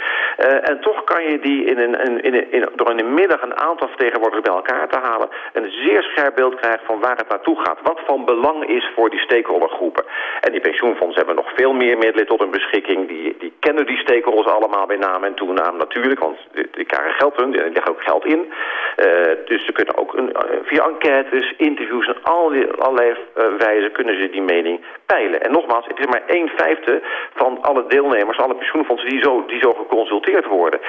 en toch kan je die in een, in, in, in, door in de middag een aantal vertegenwoordigers bij elkaar te halen... een zeer scherp beeld krijgen van waar het naartoe gaat. Wat van belang is voor die stakeholdergroepen. En die pensioenfondsen hebben nog veel meer middelen tot hun beschikking. Die, die kennen die stakeholders allemaal bij naam en toenaam natuurlijk. Want die, die krijgen geld hun, die leggen ook geld in. Uh, dus ze kunnen ook een, uh, via enquêtes, interviews en al die, allerlei uh, wijzen kunnen ze die mening peilen. En nogmaals, het is maar een vijfde van alle deelnemers, alle pensioenfondsen die zo, die zo geconsulteerd worden.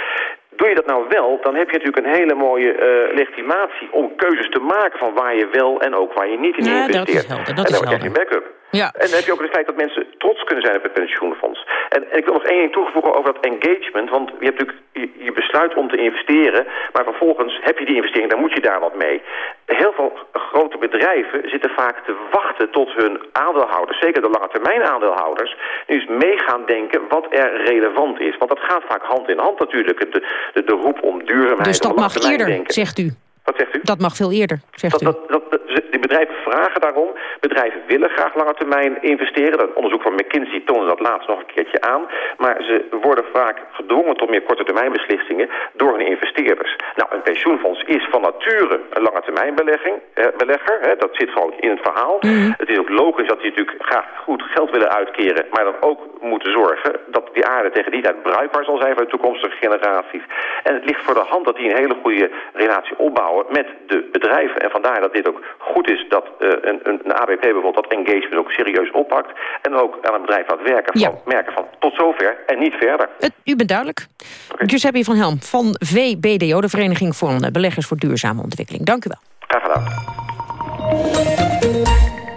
Doe je dat nou wel, dan heb je natuurlijk een hele mooie uh, legitimatie om keuzes te maken van waar je wel en ook waar je niet in ja, investeert. Dat is helder, dat en is dan krijg je een backup. Ja. En dan heb je ook het feit dat mensen trots kunnen zijn op het pensioenfonds. En, en ik wil nog één ding toevoegen over dat engagement. Want je hebt natuurlijk je, je besluit om te investeren. Maar vervolgens heb je die investering, dan moet je daar wat mee. Heel veel grote bedrijven zitten vaak te wachten tot hun aandeelhouders, zeker de lange termijn aandeelhouders, nu eens mee gaan denken wat er relevant is. Want dat gaat vaak hand in hand natuurlijk. De, de, de roep om duurzaamheid. Dus dat mag eerder, denken. zegt u. Wat zegt u? Dat mag veel eerder, zegt dat, u. Dat, dat, dat, die bedrijven vragen daarom. Bedrijven willen graag lange termijn investeren. Dat onderzoek van McKinsey toonde dat laatst nog een keertje aan. Maar ze worden vaak gedwongen tot meer korte termijn beslissingen door hun investeerders. Nou, een pensioenfonds is van nature een lange termijn belegging, eh, belegger. Hè, dat zit gewoon in het verhaal. Mhm. Het is ook logisch dat die natuurlijk graag goed geld willen uitkeren. Maar dan ook moeten zorgen dat die aarde tegen die tijd bruikbaar zal zijn voor de toekomstige generaties. En het ligt voor de hand dat die een hele goede relatie opbouwen met de bedrijven. En vandaar dat dit ook goed is dat uh, een, een ABP bijvoorbeeld dat engagement ook serieus oppakt. En ook aan een bedrijf laat werken van, Ja. merken van tot zover en niet verder. Het, u bent duidelijk. Giuseppe van Helm van VBDO, de Vereniging van Beleggers voor Duurzame Ontwikkeling. Dank u wel. Graag gedaan.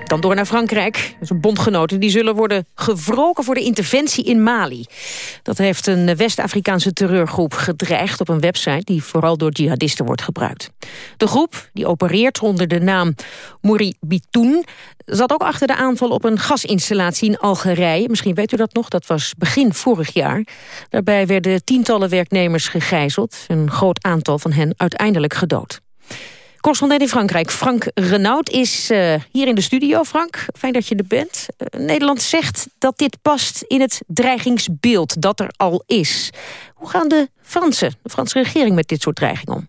Dan door naar Frankrijk. Zijn bondgenoten die zullen worden gewroken voor de interventie in Mali. Dat heeft een West-Afrikaanse terreurgroep gedreigd op een website... die vooral door jihadisten wordt gebruikt. De groep, die opereert onder de naam Mouri Bitoun... zat ook achter de aanval op een gasinstallatie in Algerije. Misschien weet u dat nog, dat was begin vorig jaar. Daarbij werden tientallen werknemers gegijzeld. Een groot aantal van hen uiteindelijk gedood. Correspondent in Frankrijk, Frank Renaud, is uh, hier in de studio. Frank, fijn dat je er bent. Uh, Nederland zegt dat dit past in het dreigingsbeeld dat er al is. Hoe gaan de Fransen, de Franse regering met dit soort dreigingen om?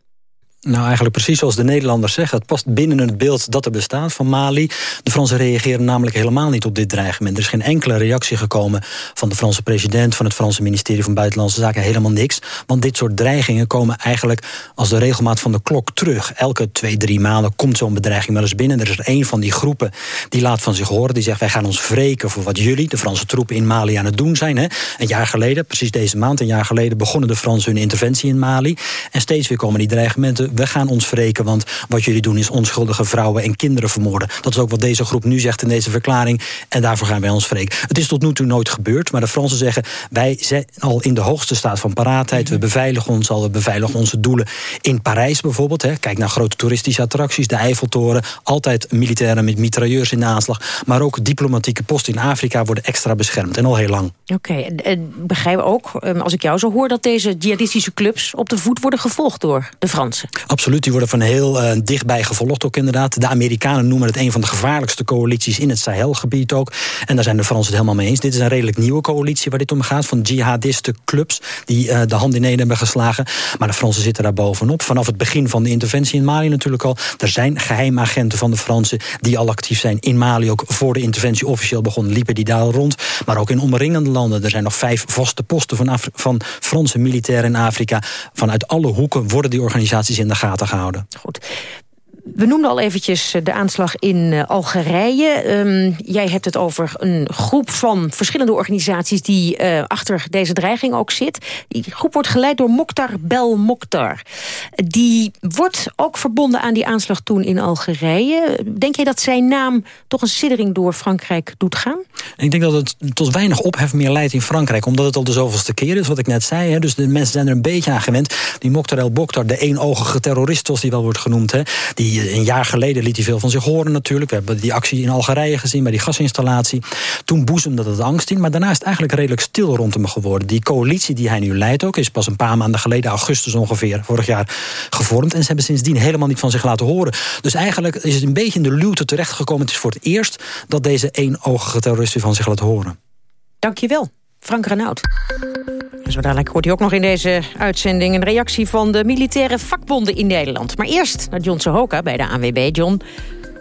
Nou, eigenlijk precies zoals de Nederlanders zeggen. Het past binnen het beeld dat er bestaat van Mali. De Fransen reageren namelijk helemaal niet op dit dreigement. Er is geen enkele reactie gekomen van de Franse president... van het Franse ministerie van Buitenlandse Zaken, helemaal niks. Want dit soort dreigingen komen eigenlijk als de regelmaat van de klok terug. Elke twee, drie maanden komt zo'n bedreiging wel eens binnen. Er is er één van die groepen die laat van zich horen. Die zegt, wij gaan ons wreken voor wat jullie, de Franse troepen in Mali, aan het doen zijn. Hè? Een jaar geleden, precies deze maand, een jaar geleden... begonnen de Fransen hun interventie in Mali. En steeds weer komen die dreigementen we gaan ons wreken... want wat jullie doen is onschuldige vrouwen en kinderen vermoorden. Dat is ook wat deze groep nu zegt in deze verklaring. En daarvoor gaan wij ons wreken. Het is tot nu toe nooit gebeurd, maar de Fransen zeggen... wij zijn al in de hoogste staat van paraatheid. We beveiligen ons al, we beveiligen onze doelen. In Parijs bijvoorbeeld, hè, kijk naar grote toeristische attracties... de Eiffeltoren, altijd militairen met mitrailleurs in de aanslag... maar ook diplomatieke posten in Afrika worden extra beschermd. En al heel lang. Oké, okay, begrijp ook, ehm, als ik jou zo hoor... dat deze jihadistische clubs op de voet worden gevolgd door de Fransen. Absoluut, die worden van heel uh, dichtbij gevolgd ook inderdaad. De Amerikanen noemen het een van de gevaarlijkste coalities in het Sahelgebied ook. En daar zijn de Fransen het helemaal mee eens. Dit is een redelijk nieuwe coalitie waar dit om gaat. Van jihadistenclubs die uh, de hand in één hebben geslagen. Maar de Fransen zitten daar bovenop. Vanaf het begin van de interventie in Mali natuurlijk al. Er zijn geheimagenten van de Fransen die al actief zijn in Mali. Ook voor de interventie officieel begon, liepen die daar rond. Maar ook in omringende landen. Er zijn nog vijf vaste posten van, van Franse militairen in Afrika. Vanuit alle hoeken worden die organisaties in de gaten gehouden. We noemden al eventjes de aanslag in Algerije. Um, jij hebt het over een groep van verschillende organisaties... die uh, achter deze dreiging ook zit. Die groep wordt geleid door Mokhtar Bel Mokhtar. Die wordt ook verbonden aan die aanslag toen in Algerije. Denk jij dat zijn naam toch een siddering door Frankrijk doet gaan? Ik denk dat het tot weinig ophef meer leidt in Frankrijk... omdat het al de zoveelste keer is, wat ik net zei. Hè. Dus de mensen zijn er een beetje aan gewend. Die Mokhtar El Mokhtar, de eenogige terrorist, zoals die wel wordt genoemd... Hè, die een jaar geleden liet hij veel van zich horen natuurlijk. We hebben die actie in Algerije gezien bij die gasinstallatie. Toen boezemde dat angst in, maar daarna is het eigenlijk redelijk stil rond hem geworden. Die coalitie die hij nu leidt ook, is pas een paar maanden geleden, augustus ongeveer, vorig jaar, gevormd. En ze hebben sindsdien helemaal niet van zich laten horen. Dus eigenlijk is het een beetje in de luwte terechtgekomen. Het is voor het eerst dat deze eenogige terrorist van zich laat horen. Dankjewel, Frank Renaud. Zo dadelijk hoort u ook nog in deze uitzending... een reactie van de militaire vakbonden in Nederland. Maar eerst naar John Sohoka bij de ANWB. John,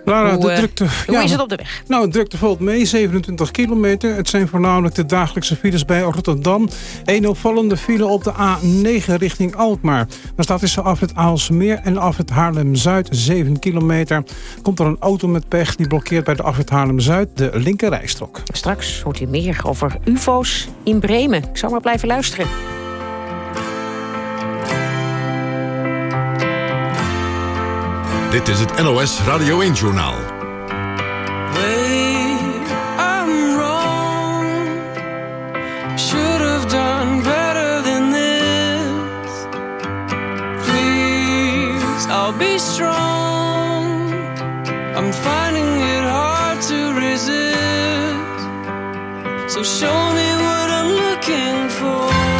Lara, hoe, de uh, drukte, hoe ja, is het op de weg? Nou, de drukte valt mee, 27 kilometer. Het zijn voornamelijk de dagelijkse files bij Rotterdam. Een opvallende file op de A9 richting Alkmaar. Daar staat tussen af het Aalsmeer en af het Haarlem-Zuid 7 kilometer. Komt er een auto met pech die blokkeert bij de af het Haarlem-Zuid de linkerrijstrook. Straks hoort u meer over ufo's in Bremen. Ik zou maar blijven luisteren. Dit is het NOS Radio 1-journaal. I'm wrong. Should have done better than this. Please, I'll be strong. I'm finding it hard to resist. So show me what I'm looking for.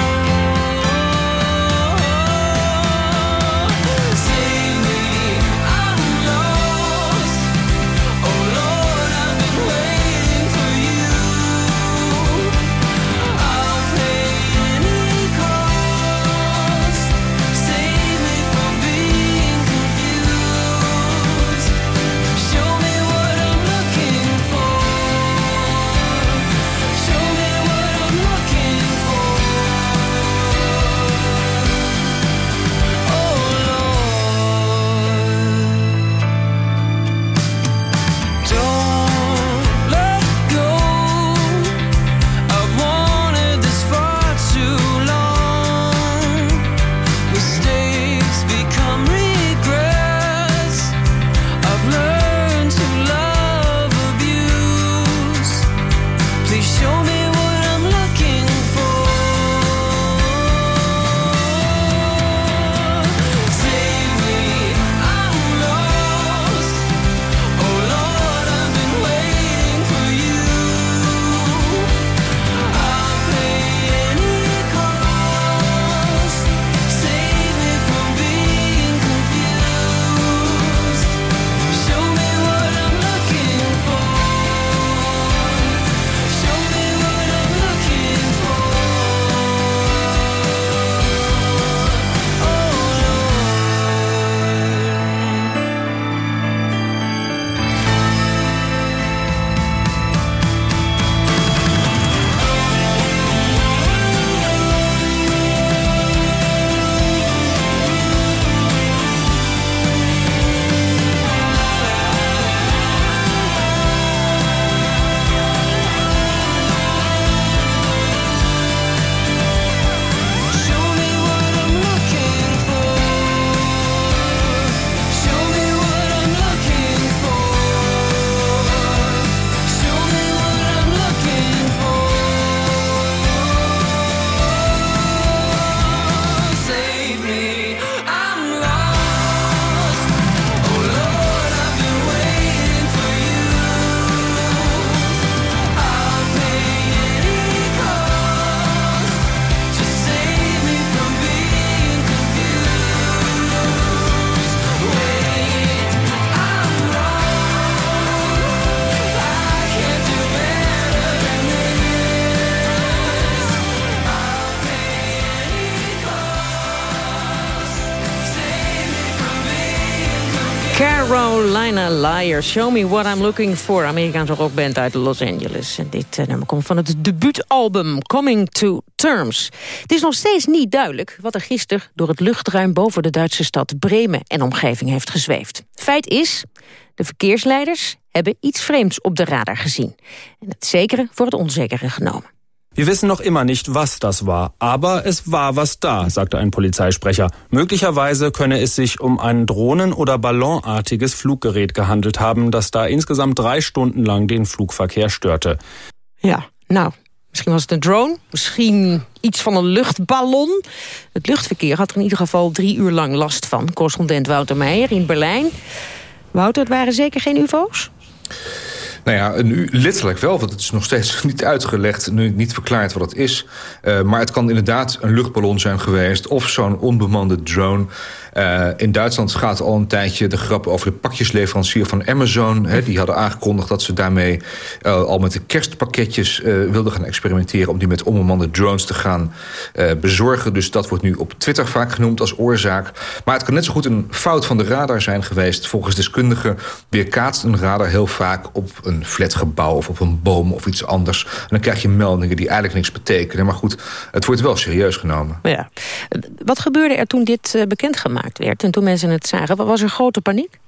Show me what I'm looking for. Amerikaanse rockband uit Los Angeles. En dit uh, nummer komt van het debuutalbum Coming to Terms. Het is nog steeds niet duidelijk wat er gisteren door het luchtruim boven de Duitse stad Bremen en omgeving heeft gezweefd. Feit is, de verkeersleiders hebben iets vreemds op de radar gezien. En het zekere voor het onzekere genomen. Wir wissen noch immer nicht, was das war, aber es war was da, sagte ein Polizeisprecher. Möglicherweise könne es sich um ein drohnen- oder ballonartiges Fluggerät gehandelt haben, das da insgesamt drei Stunden lang den Flugverkehr störte. Ja, nou, misschien was het een drone, misschien iets van een luchtballon. Het luchtverkeer had er in ieder geval drie uur lang last van. Correspondent Wouter Meijer in Berlijn. Wouter, het waren zeker geen ufo's? Nou ja, nu letterlijk wel, want het is nog steeds niet uitgelegd... nu niet verklaard wat het is. Uh, maar het kan inderdaad een luchtballon zijn geweest... of zo'n onbemande drone... Uh, in Duitsland gaat al een tijdje de grap over de pakjesleverancier van Amazon. Die hadden aangekondigd dat ze daarmee uh, al met de kerstpakketjes uh, wilden gaan experimenteren... om die met onbemande drones te gaan bezorgen. Dus dat wordt nu op Twitter vaak genoemd als oorzaak. Maar het kan net zo goed een fout van de radar zijn geweest. Volgens deskundigen weerkaatst een radar heel vaak op een flatgebouw... of op een boom of iets anders. En dan krijg je meldingen die eigenlijk niks betekenen. Maar goed, het wordt wel serieus genomen. Ja. Wat gebeurde er toen dit bekendgemaakt werd. En toen mensen het zagen, was er grote paniek?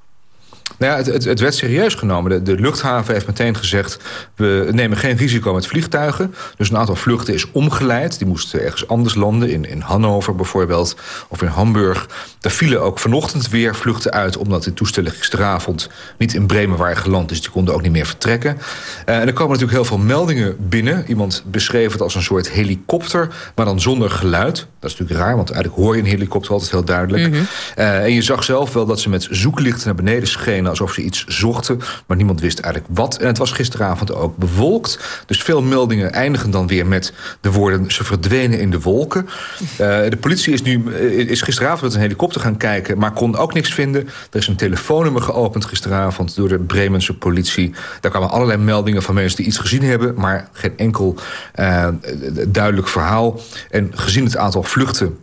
Nou ja, het, het, het, werd serieus genomen. De, de, luchthaven heeft meteen gezegd... we nemen geen risico met vliegtuigen. Dus een aantal vluchten is omgeleid. Die moesten ergens anders landen. In, in Hannover bijvoorbeeld. Of in Hamburg. Daar vielen ook vanochtend weer vluchten uit... omdat de toestellen gisteravond niet in Bremen waren geland. Dus die konden ook niet meer vertrekken. Uh, en er komen natuurlijk heel veel meldingen binnen. Iemand beschreef het als een soort helikopter... maar dan zonder geluid. Dat is natuurlijk raar, want eigenlijk hoor je een helikopter altijd heel duidelijk. Mm -hmm. uh, en je zag zelf wel dat ze met zoeklichten naar beneden schenen alsof ze iets zochten, maar niemand wist eigenlijk wat. En het was gisteravond ook bewolkt. Dus veel meldingen eindigen dan weer met de woorden... ze verdwenen in de wolken. Uh, de politie is, nu, is gisteravond met een helikopter gaan kijken... maar kon ook niks vinden. Er is een telefoonnummer geopend gisteravond door de Bremense politie. Daar kwamen allerlei meldingen van mensen die iets gezien hebben... maar geen enkel uh, duidelijk verhaal. En gezien het aantal vluchten...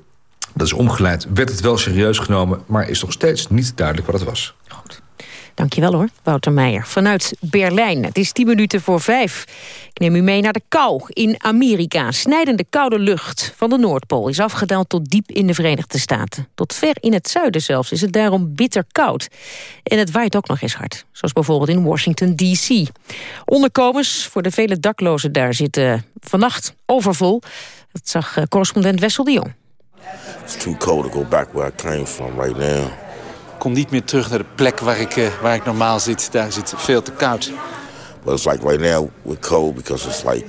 Dat is omgeleid, werd het wel serieus genomen... maar is nog steeds niet duidelijk wat het was. Dankjewel hoor, Wouter Meijer. Vanuit Berlijn. Het is tien minuten voor vijf. Ik neem u mee naar de kou in Amerika. Snijdende koude lucht van de Noordpool is afgedaald tot diep in de Verenigde Staten. Tot ver in het zuiden zelfs is het daarom bitter koud. En het waait ook nog eens hard. Zoals bijvoorbeeld in Washington D.C. Onderkomens voor de vele daklozen daar zitten vannacht overvol. Dat zag correspondent Wessel de Jong. Ik kom niet meer terug naar de plek waar ik, uh, waar ik normaal zit. Daar is het veel te koud. But it's like right now we're cold because it's like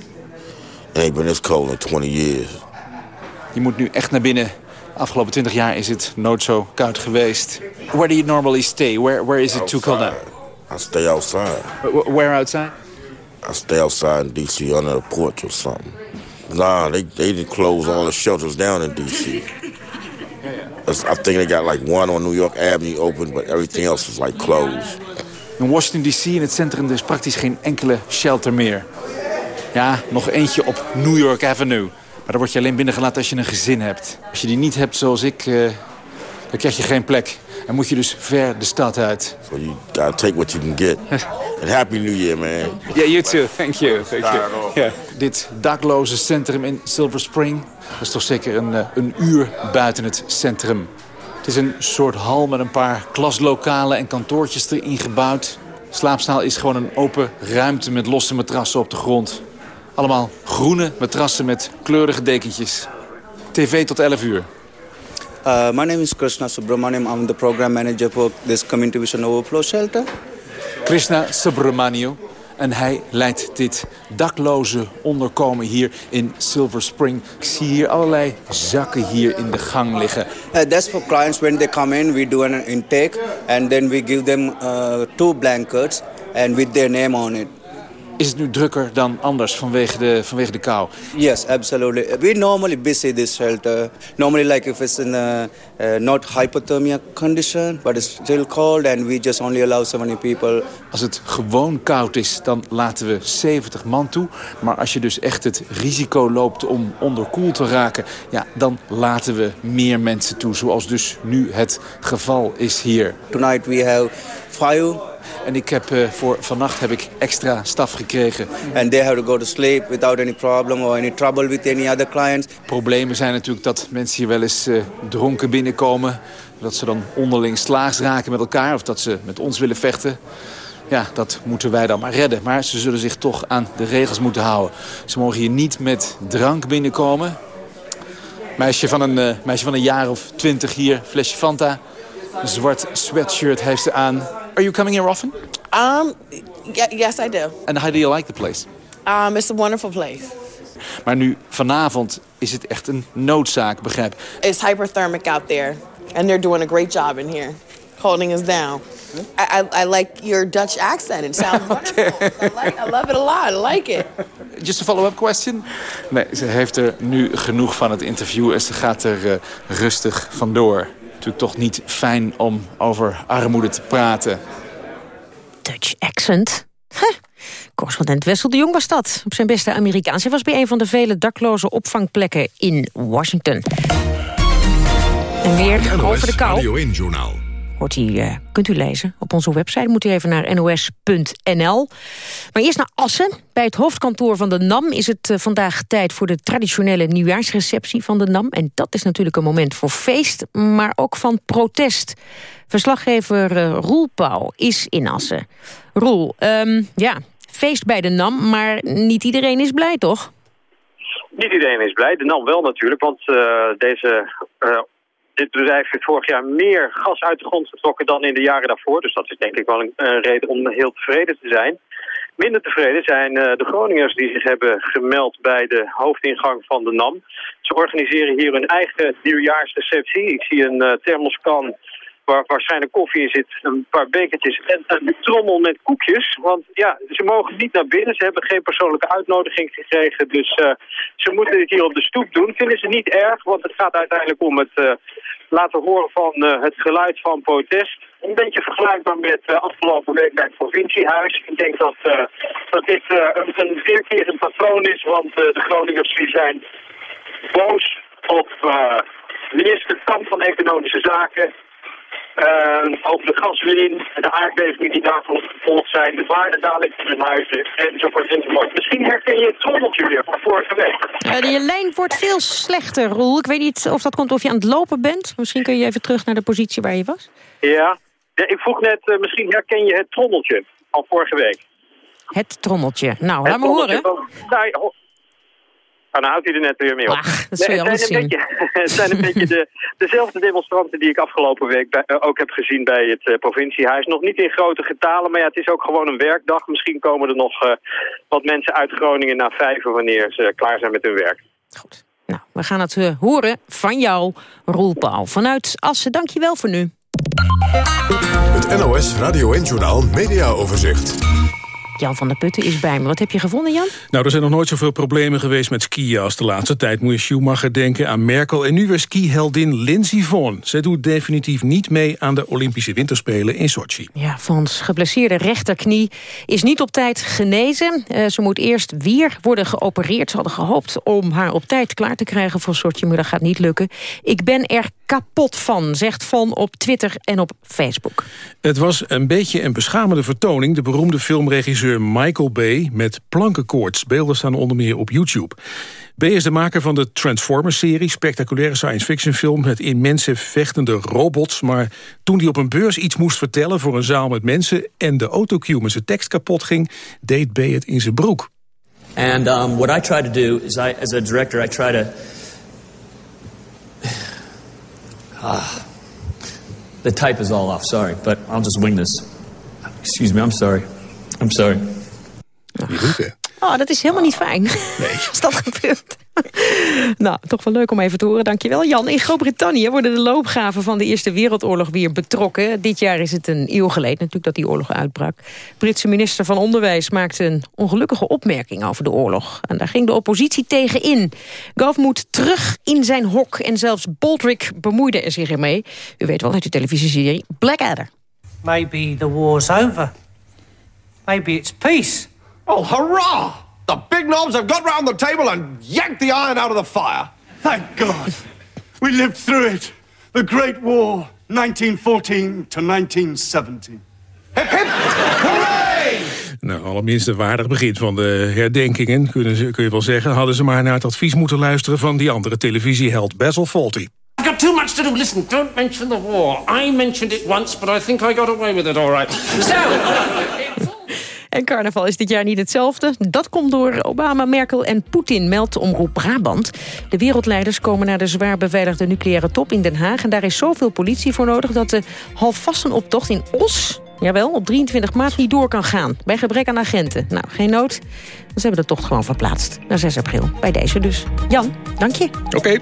it ain't been this cold in 20 years. Je moet nu echt naar binnen. Afgelopen 20 jaar is het nooit zo koud geweest. Where do you normally stay? Where, where is it outside. too cold now? I stay outside. Where outside? I stay outside in D.C. under a porch or something. Nah, they, they didn't close all the shelters down in D.C. I think they got like one on New York Avenue open, but everything else is like closed. In Washington D.C. in het centrum is praktisch geen enkele shelter meer. Ja, nog eentje op New York Avenue. Maar daar word je alleen binnengelaten als je een gezin hebt. Als je die niet hebt zoals ik, uh, dan krijg je geen plek. Dan moet je dus ver de stad uit. So you gotta take what you can get. And happy New Year, man. Yeah, you too. Thank you. Thank you. Yeah. Dit dakloze centrum in Silver Spring... dat is toch zeker een, een uur buiten het centrum. Het is een soort hal met een paar klaslokalen en kantoortjes erin gebouwd. Slaapzaal is gewoon een open ruimte met losse matrassen op de grond. Allemaal groene matrassen met kleurige dekentjes. TV tot 11 uur. Uh, my name is Krishna Subramaniam. I'm the program manager for this Community Vision Overflow Shelter. Krishna Subramaniam. En hij leidt dit dakloze onderkomen hier in Silver Spring. Ik zie hier allerlei zakken hier in de gang liggen. Uh, that's for clients when they come in. We do an intake and then we give them uh, two blankets and with their name on it. Is het nu drukker dan anders vanwege de, vanwege de kou? Yes, absolutely. We normally visit this shelter. Normally, like if it's in a, uh, not hypothermia condition, but it's still cold, and we just only allow 70 people. Als het gewoon koud is, dan laten we 70 man toe. Maar als je dus echt het risico loopt om onderkoeld te raken... Ja, dan laten we meer mensen toe, zoals dus nu het geval is hier. Tonight we have five en ik heb uh, voor vannacht heb ik extra staf gekregen. And they have to go to sleep without any problem or any trouble with any other clients. Problemen zijn natuurlijk dat mensen hier wel eens uh, dronken binnenkomen. Dat ze dan onderling slaags raken met elkaar of dat ze met ons willen vechten. Ja, dat moeten wij dan maar redden. Maar ze zullen zich toch aan de regels moeten houden. Ze mogen hier niet met drank binnenkomen. Meisje van een, uh, meisje van een jaar of twintig hier, flesje Fanta. Een zwart sweatshirt heeft ze aan. Are you coming here often? Um, yes, I do. And how do you like the place? Um, it's a wonderful place. Maar nu, vanavond, is het echt een noodzaak, begrijp It's hyperthermic out there. And they're doing a great job in here. Holding us down. I, I, I like your Dutch accent. It sounds wonderful. I, like, I love it a lot. I like it. Just a follow-up question? Nee, ze heeft er nu genoeg van het interview en ze gaat er uh, rustig vandoor natuurlijk toch niet fijn om over armoede te praten. Dutch accent. Huh. Correspondent Wessel de Jong was dat. Op zijn beste Amerikaans. Hij was bij een van de vele dakloze opvangplekken in Washington. En weer over de kou. Radio 1 Journaal hoort u, uh, kunt u lezen op onze website. Moet u even naar nos.nl. Maar eerst naar Assen. Bij het hoofdkantoor van de NAM is het uh, vandaag tijd... voor de traditionele nieuwjaarsreceptie van de NAM. En dat is natuurlijk een moment voor feest, maar ook van protest. Verslaggever uh, Roel Pauw is in Assen. Roel, um, ja, feest bij de NAM, maar niet iedereen is blij, toch? Niet iedereen is blij, de NAM wel natuurlijk, want deze dit bedrijf heeft vorig jaar meer gas uit de grond getrokken dan in de jaren daarvoor. Dus dat is denk ik wel een, reden om heel tevreden te zijn. Minder tevreden zijn uh, de Groningers die zich hebben gemeld bij de hoofdingang van de NAM. Ze organiseren hier hun eigen nieuwjaarsreceptie. Ik zie een uh, thermoskan waar waarschijnlijk koffie in zit, een paar bekertjes en een trommel met koekjes. Want ja, ze mogen niet naar binnen, ze hebben geen persoonlijke uitnodiging gekregen, dus uh, ze moeten dit hier op de stoep doen. Vinden ze niet erg, want het gaat uiteindelijk om het uh, laten horen van uh, het geluid van protest. Een beetje vergelijkbaar met afgelopen week bij het provinciehuis. Ik denk dat, dat dit een, een weerkerend patroon is, want de Groningers die zijn boos op minister Kamp van Economische Zaken. Uh, over de gaswinning, de aardbevingen die daarvan gevolgd zijn, de waardedaling van hun huizen, enzovoort, enzovoort. Misschien herken je het trommeltje weer van vorige week. Uh, je lijn wordt veel slechter, Roel. Ik weet niet of dat komt of je aan het lopen bent. Misschien kun je even terug naar de positie waar je was. Ja, ja ik vroeg net, uh, misschien herken je het trommeltje van vorige week. Het trommeltje. Nou, het laat me horen. Van, nou, Oh, nou houdt hij er net weer mee op. Ach, dat nee, het, zijn beetje, het zijn een beetje de, dezelfde demonstranten die ik afgelopen week bij, uh, ook heb gezien bij het uh, provinciehuis. Nog niet in grote getalen, maar ja, het is ook gewoon een werkdag. Misschien komen er nog uh, wat mensen uit Groningen na vijven wanneer ze klaar zijn met hun werk. Goed. Nou, we gaan het horen van jou, Roel Paul. Vanuit Assen, dank je wel voor nu. Het NOS Radio 1 Journaal Media Overzicht. Jan van der Putten is bij me. Wat heb je gevonden, Jan? Nou, er zijn nog nooit zoveel problemen geweest met skiën als de laatste tijd. Moet je Schumacher denken aan Merkel en nu weer skiheldin Lindsey Vonn. Zij doet definitief niet mee aan de Olympische Winterspelen in Sochi. Ja, Vons geblesseerde rechterknie is niet op tijd genezen. Uh, ze moet eerst weer worden geopereerd. Ze hadden gehoopt om haar op tijd klaar te krijgen voor Sochi, maar dat gaat niet lukken. Ik ben er kapot van, zegt Von op Twitter en op Facebook. Het was een beetje een beschamende vertoning. De beroemde filmregisseur Michael Bay met plankenkoorts. Beelden staan onder meer op YouTube. Bay is de maker van de Transformers-serie, spectaculaire science-fiction film met immense vechtende robots. Maar toen hij op een beurs iets moest vertellen voor een zaal met mensen en de autocue zijn tekst kapot ging, deed Bay het in zijn broek. And um, what I to is, I, as a director, I try to. Ah, the type is all off. Sorry, but I'll just wing this. Excuse me, I'm sorry. I'm sorry. Niet goed, hè? Oh, dat is helemaal niet fijn. Nee. Als dat gebeurt. Nou, toch wel leuk om even te horen. Dankjewel, Jan. In Groot-Brittannië worden de loopgraven van de Eerste Wereldoorlog weer betrokken. Dit jaar is het een eeuw geleden natuurlijk dat die oorlog uitbrak. Britse minister van Onderwijs maakte een ongelukkige opmerking over de oorlog. En daar ging de oppositie tegen in. Gov moet terug in zijn hok. En zelfs Baldrick bemoeide er zich ermee. U weet wel uit de televisieserie Blackadder. Maybe the war's over. Maybe it's peace. Oh, hurrah! The big knobs have got round the table and yanked the iron out of the fire. Thank God. We lived through it. The Great War, 1914 to 1917. Hip, hip, hooray! Nou, allerminst een waardig begin van de herdenkingen, kunnen ze, kun je wel zeggen. Hadden ze maar naar het advies moeten luisteren van die andere televisieheld Basil Fawlty. I've got too much to do. Listen, don't mention the war. I mentioned it once, but I think I got away with it all right. So, En carnaval is dit jaar niet hetzelfde. Dat komt door Obama, Merkel en Poetin, meldt Omroep Brabant. De wereldleiders komen naar de zwaar beveiligde nucleaire top in Den Haag... en daar is zoveel politie voor nodig dat de halfvassenoptocht in Os... jawel, op 23 maart niet door kan gaan, bij gebrek aan agenten. Nou, geen nood, ze hebben de tocht gewoon verplaatst naar 6 april. Bij deze dus. Jan, dank je. Oké.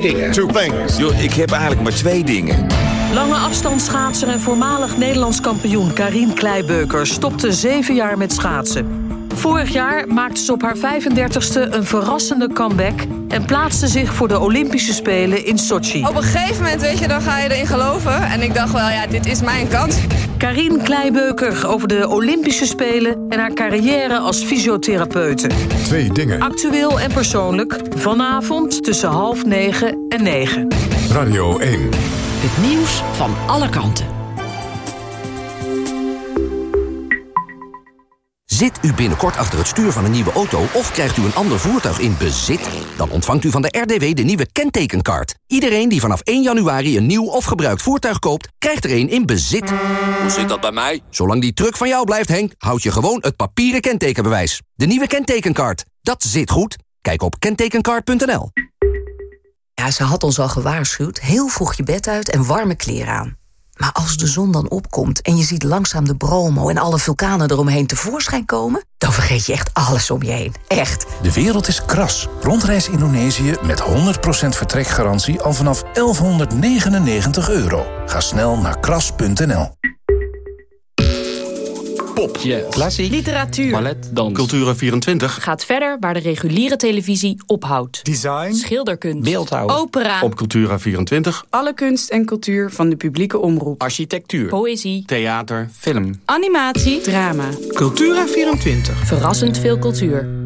Twee dingen. Two things. Yo, ik heb eigenlijk maar twee dingen. Lange afstandsschaatser en voormalig Nederlands kampioen Karin Kleibeuker stopte zeven jaar met schaatsen. Vorig jaar maakte ze op haar 35ste een verrassende comeback... en plaatste zich voor de Olympische Spelen in Sochi. Op een gegeven moment, weet je, dan ga je erin geloven. En ik dacht wel, ja, dit is mijn kans. Karin Kleibeuker over de Olympische Spelen... en haar carrière als fysiotherapeute. Twee dingen. Actueel en persoonlijk, vanavond tussen half negen en negen. Radio 1. Het nieuws van alle kanten. Zit u binnenkort achter het stuur van een nieuwe auto of krijgt u een ander voertuig in bezit? Dan ontvangt u van de RDW de nieuwe kentekenkaart. Iedereen die vanaf 1 januari een nieuw of gebruikt voertuig koopt, krijgt er een in bezit. Hoe zit dat bij mij? Zolang die truck van jou blijft, Henk, houd je gewoon het papieren kentekenbewijs. De nieuwe kentekenkaart. Dat zit goed. Kijk op kentekenkaart.nl. Ja, ze had ons al gewaarschuwd. Heel vroeg je bed uit en warme kleren aan. Maar als de zon dan opkomt en je ziet langzaam de bromo... en alle vulkanen eromheen tevoorschijn komen... dan vergeet je echt alles om je heen. Echt. De wereld is kras. Rondreis Indonesië met 100% vertrekgarantie al vanaf 1199 euro. Ga snel naar kras.nl. Pop, klassiek, Literatuur. ballet, dans. Cultura24. Gaat verder waar de reguliere televisie ophoudt. Design. Schilderkunst. Beeldhouw. Opera. Op Cultura24. Alle kunst en cultuur van de publieke omroep. Architectuur. Poëzie. Theater. Film. Animatie. Drama. Cultura24. Verrassend veel cultuur.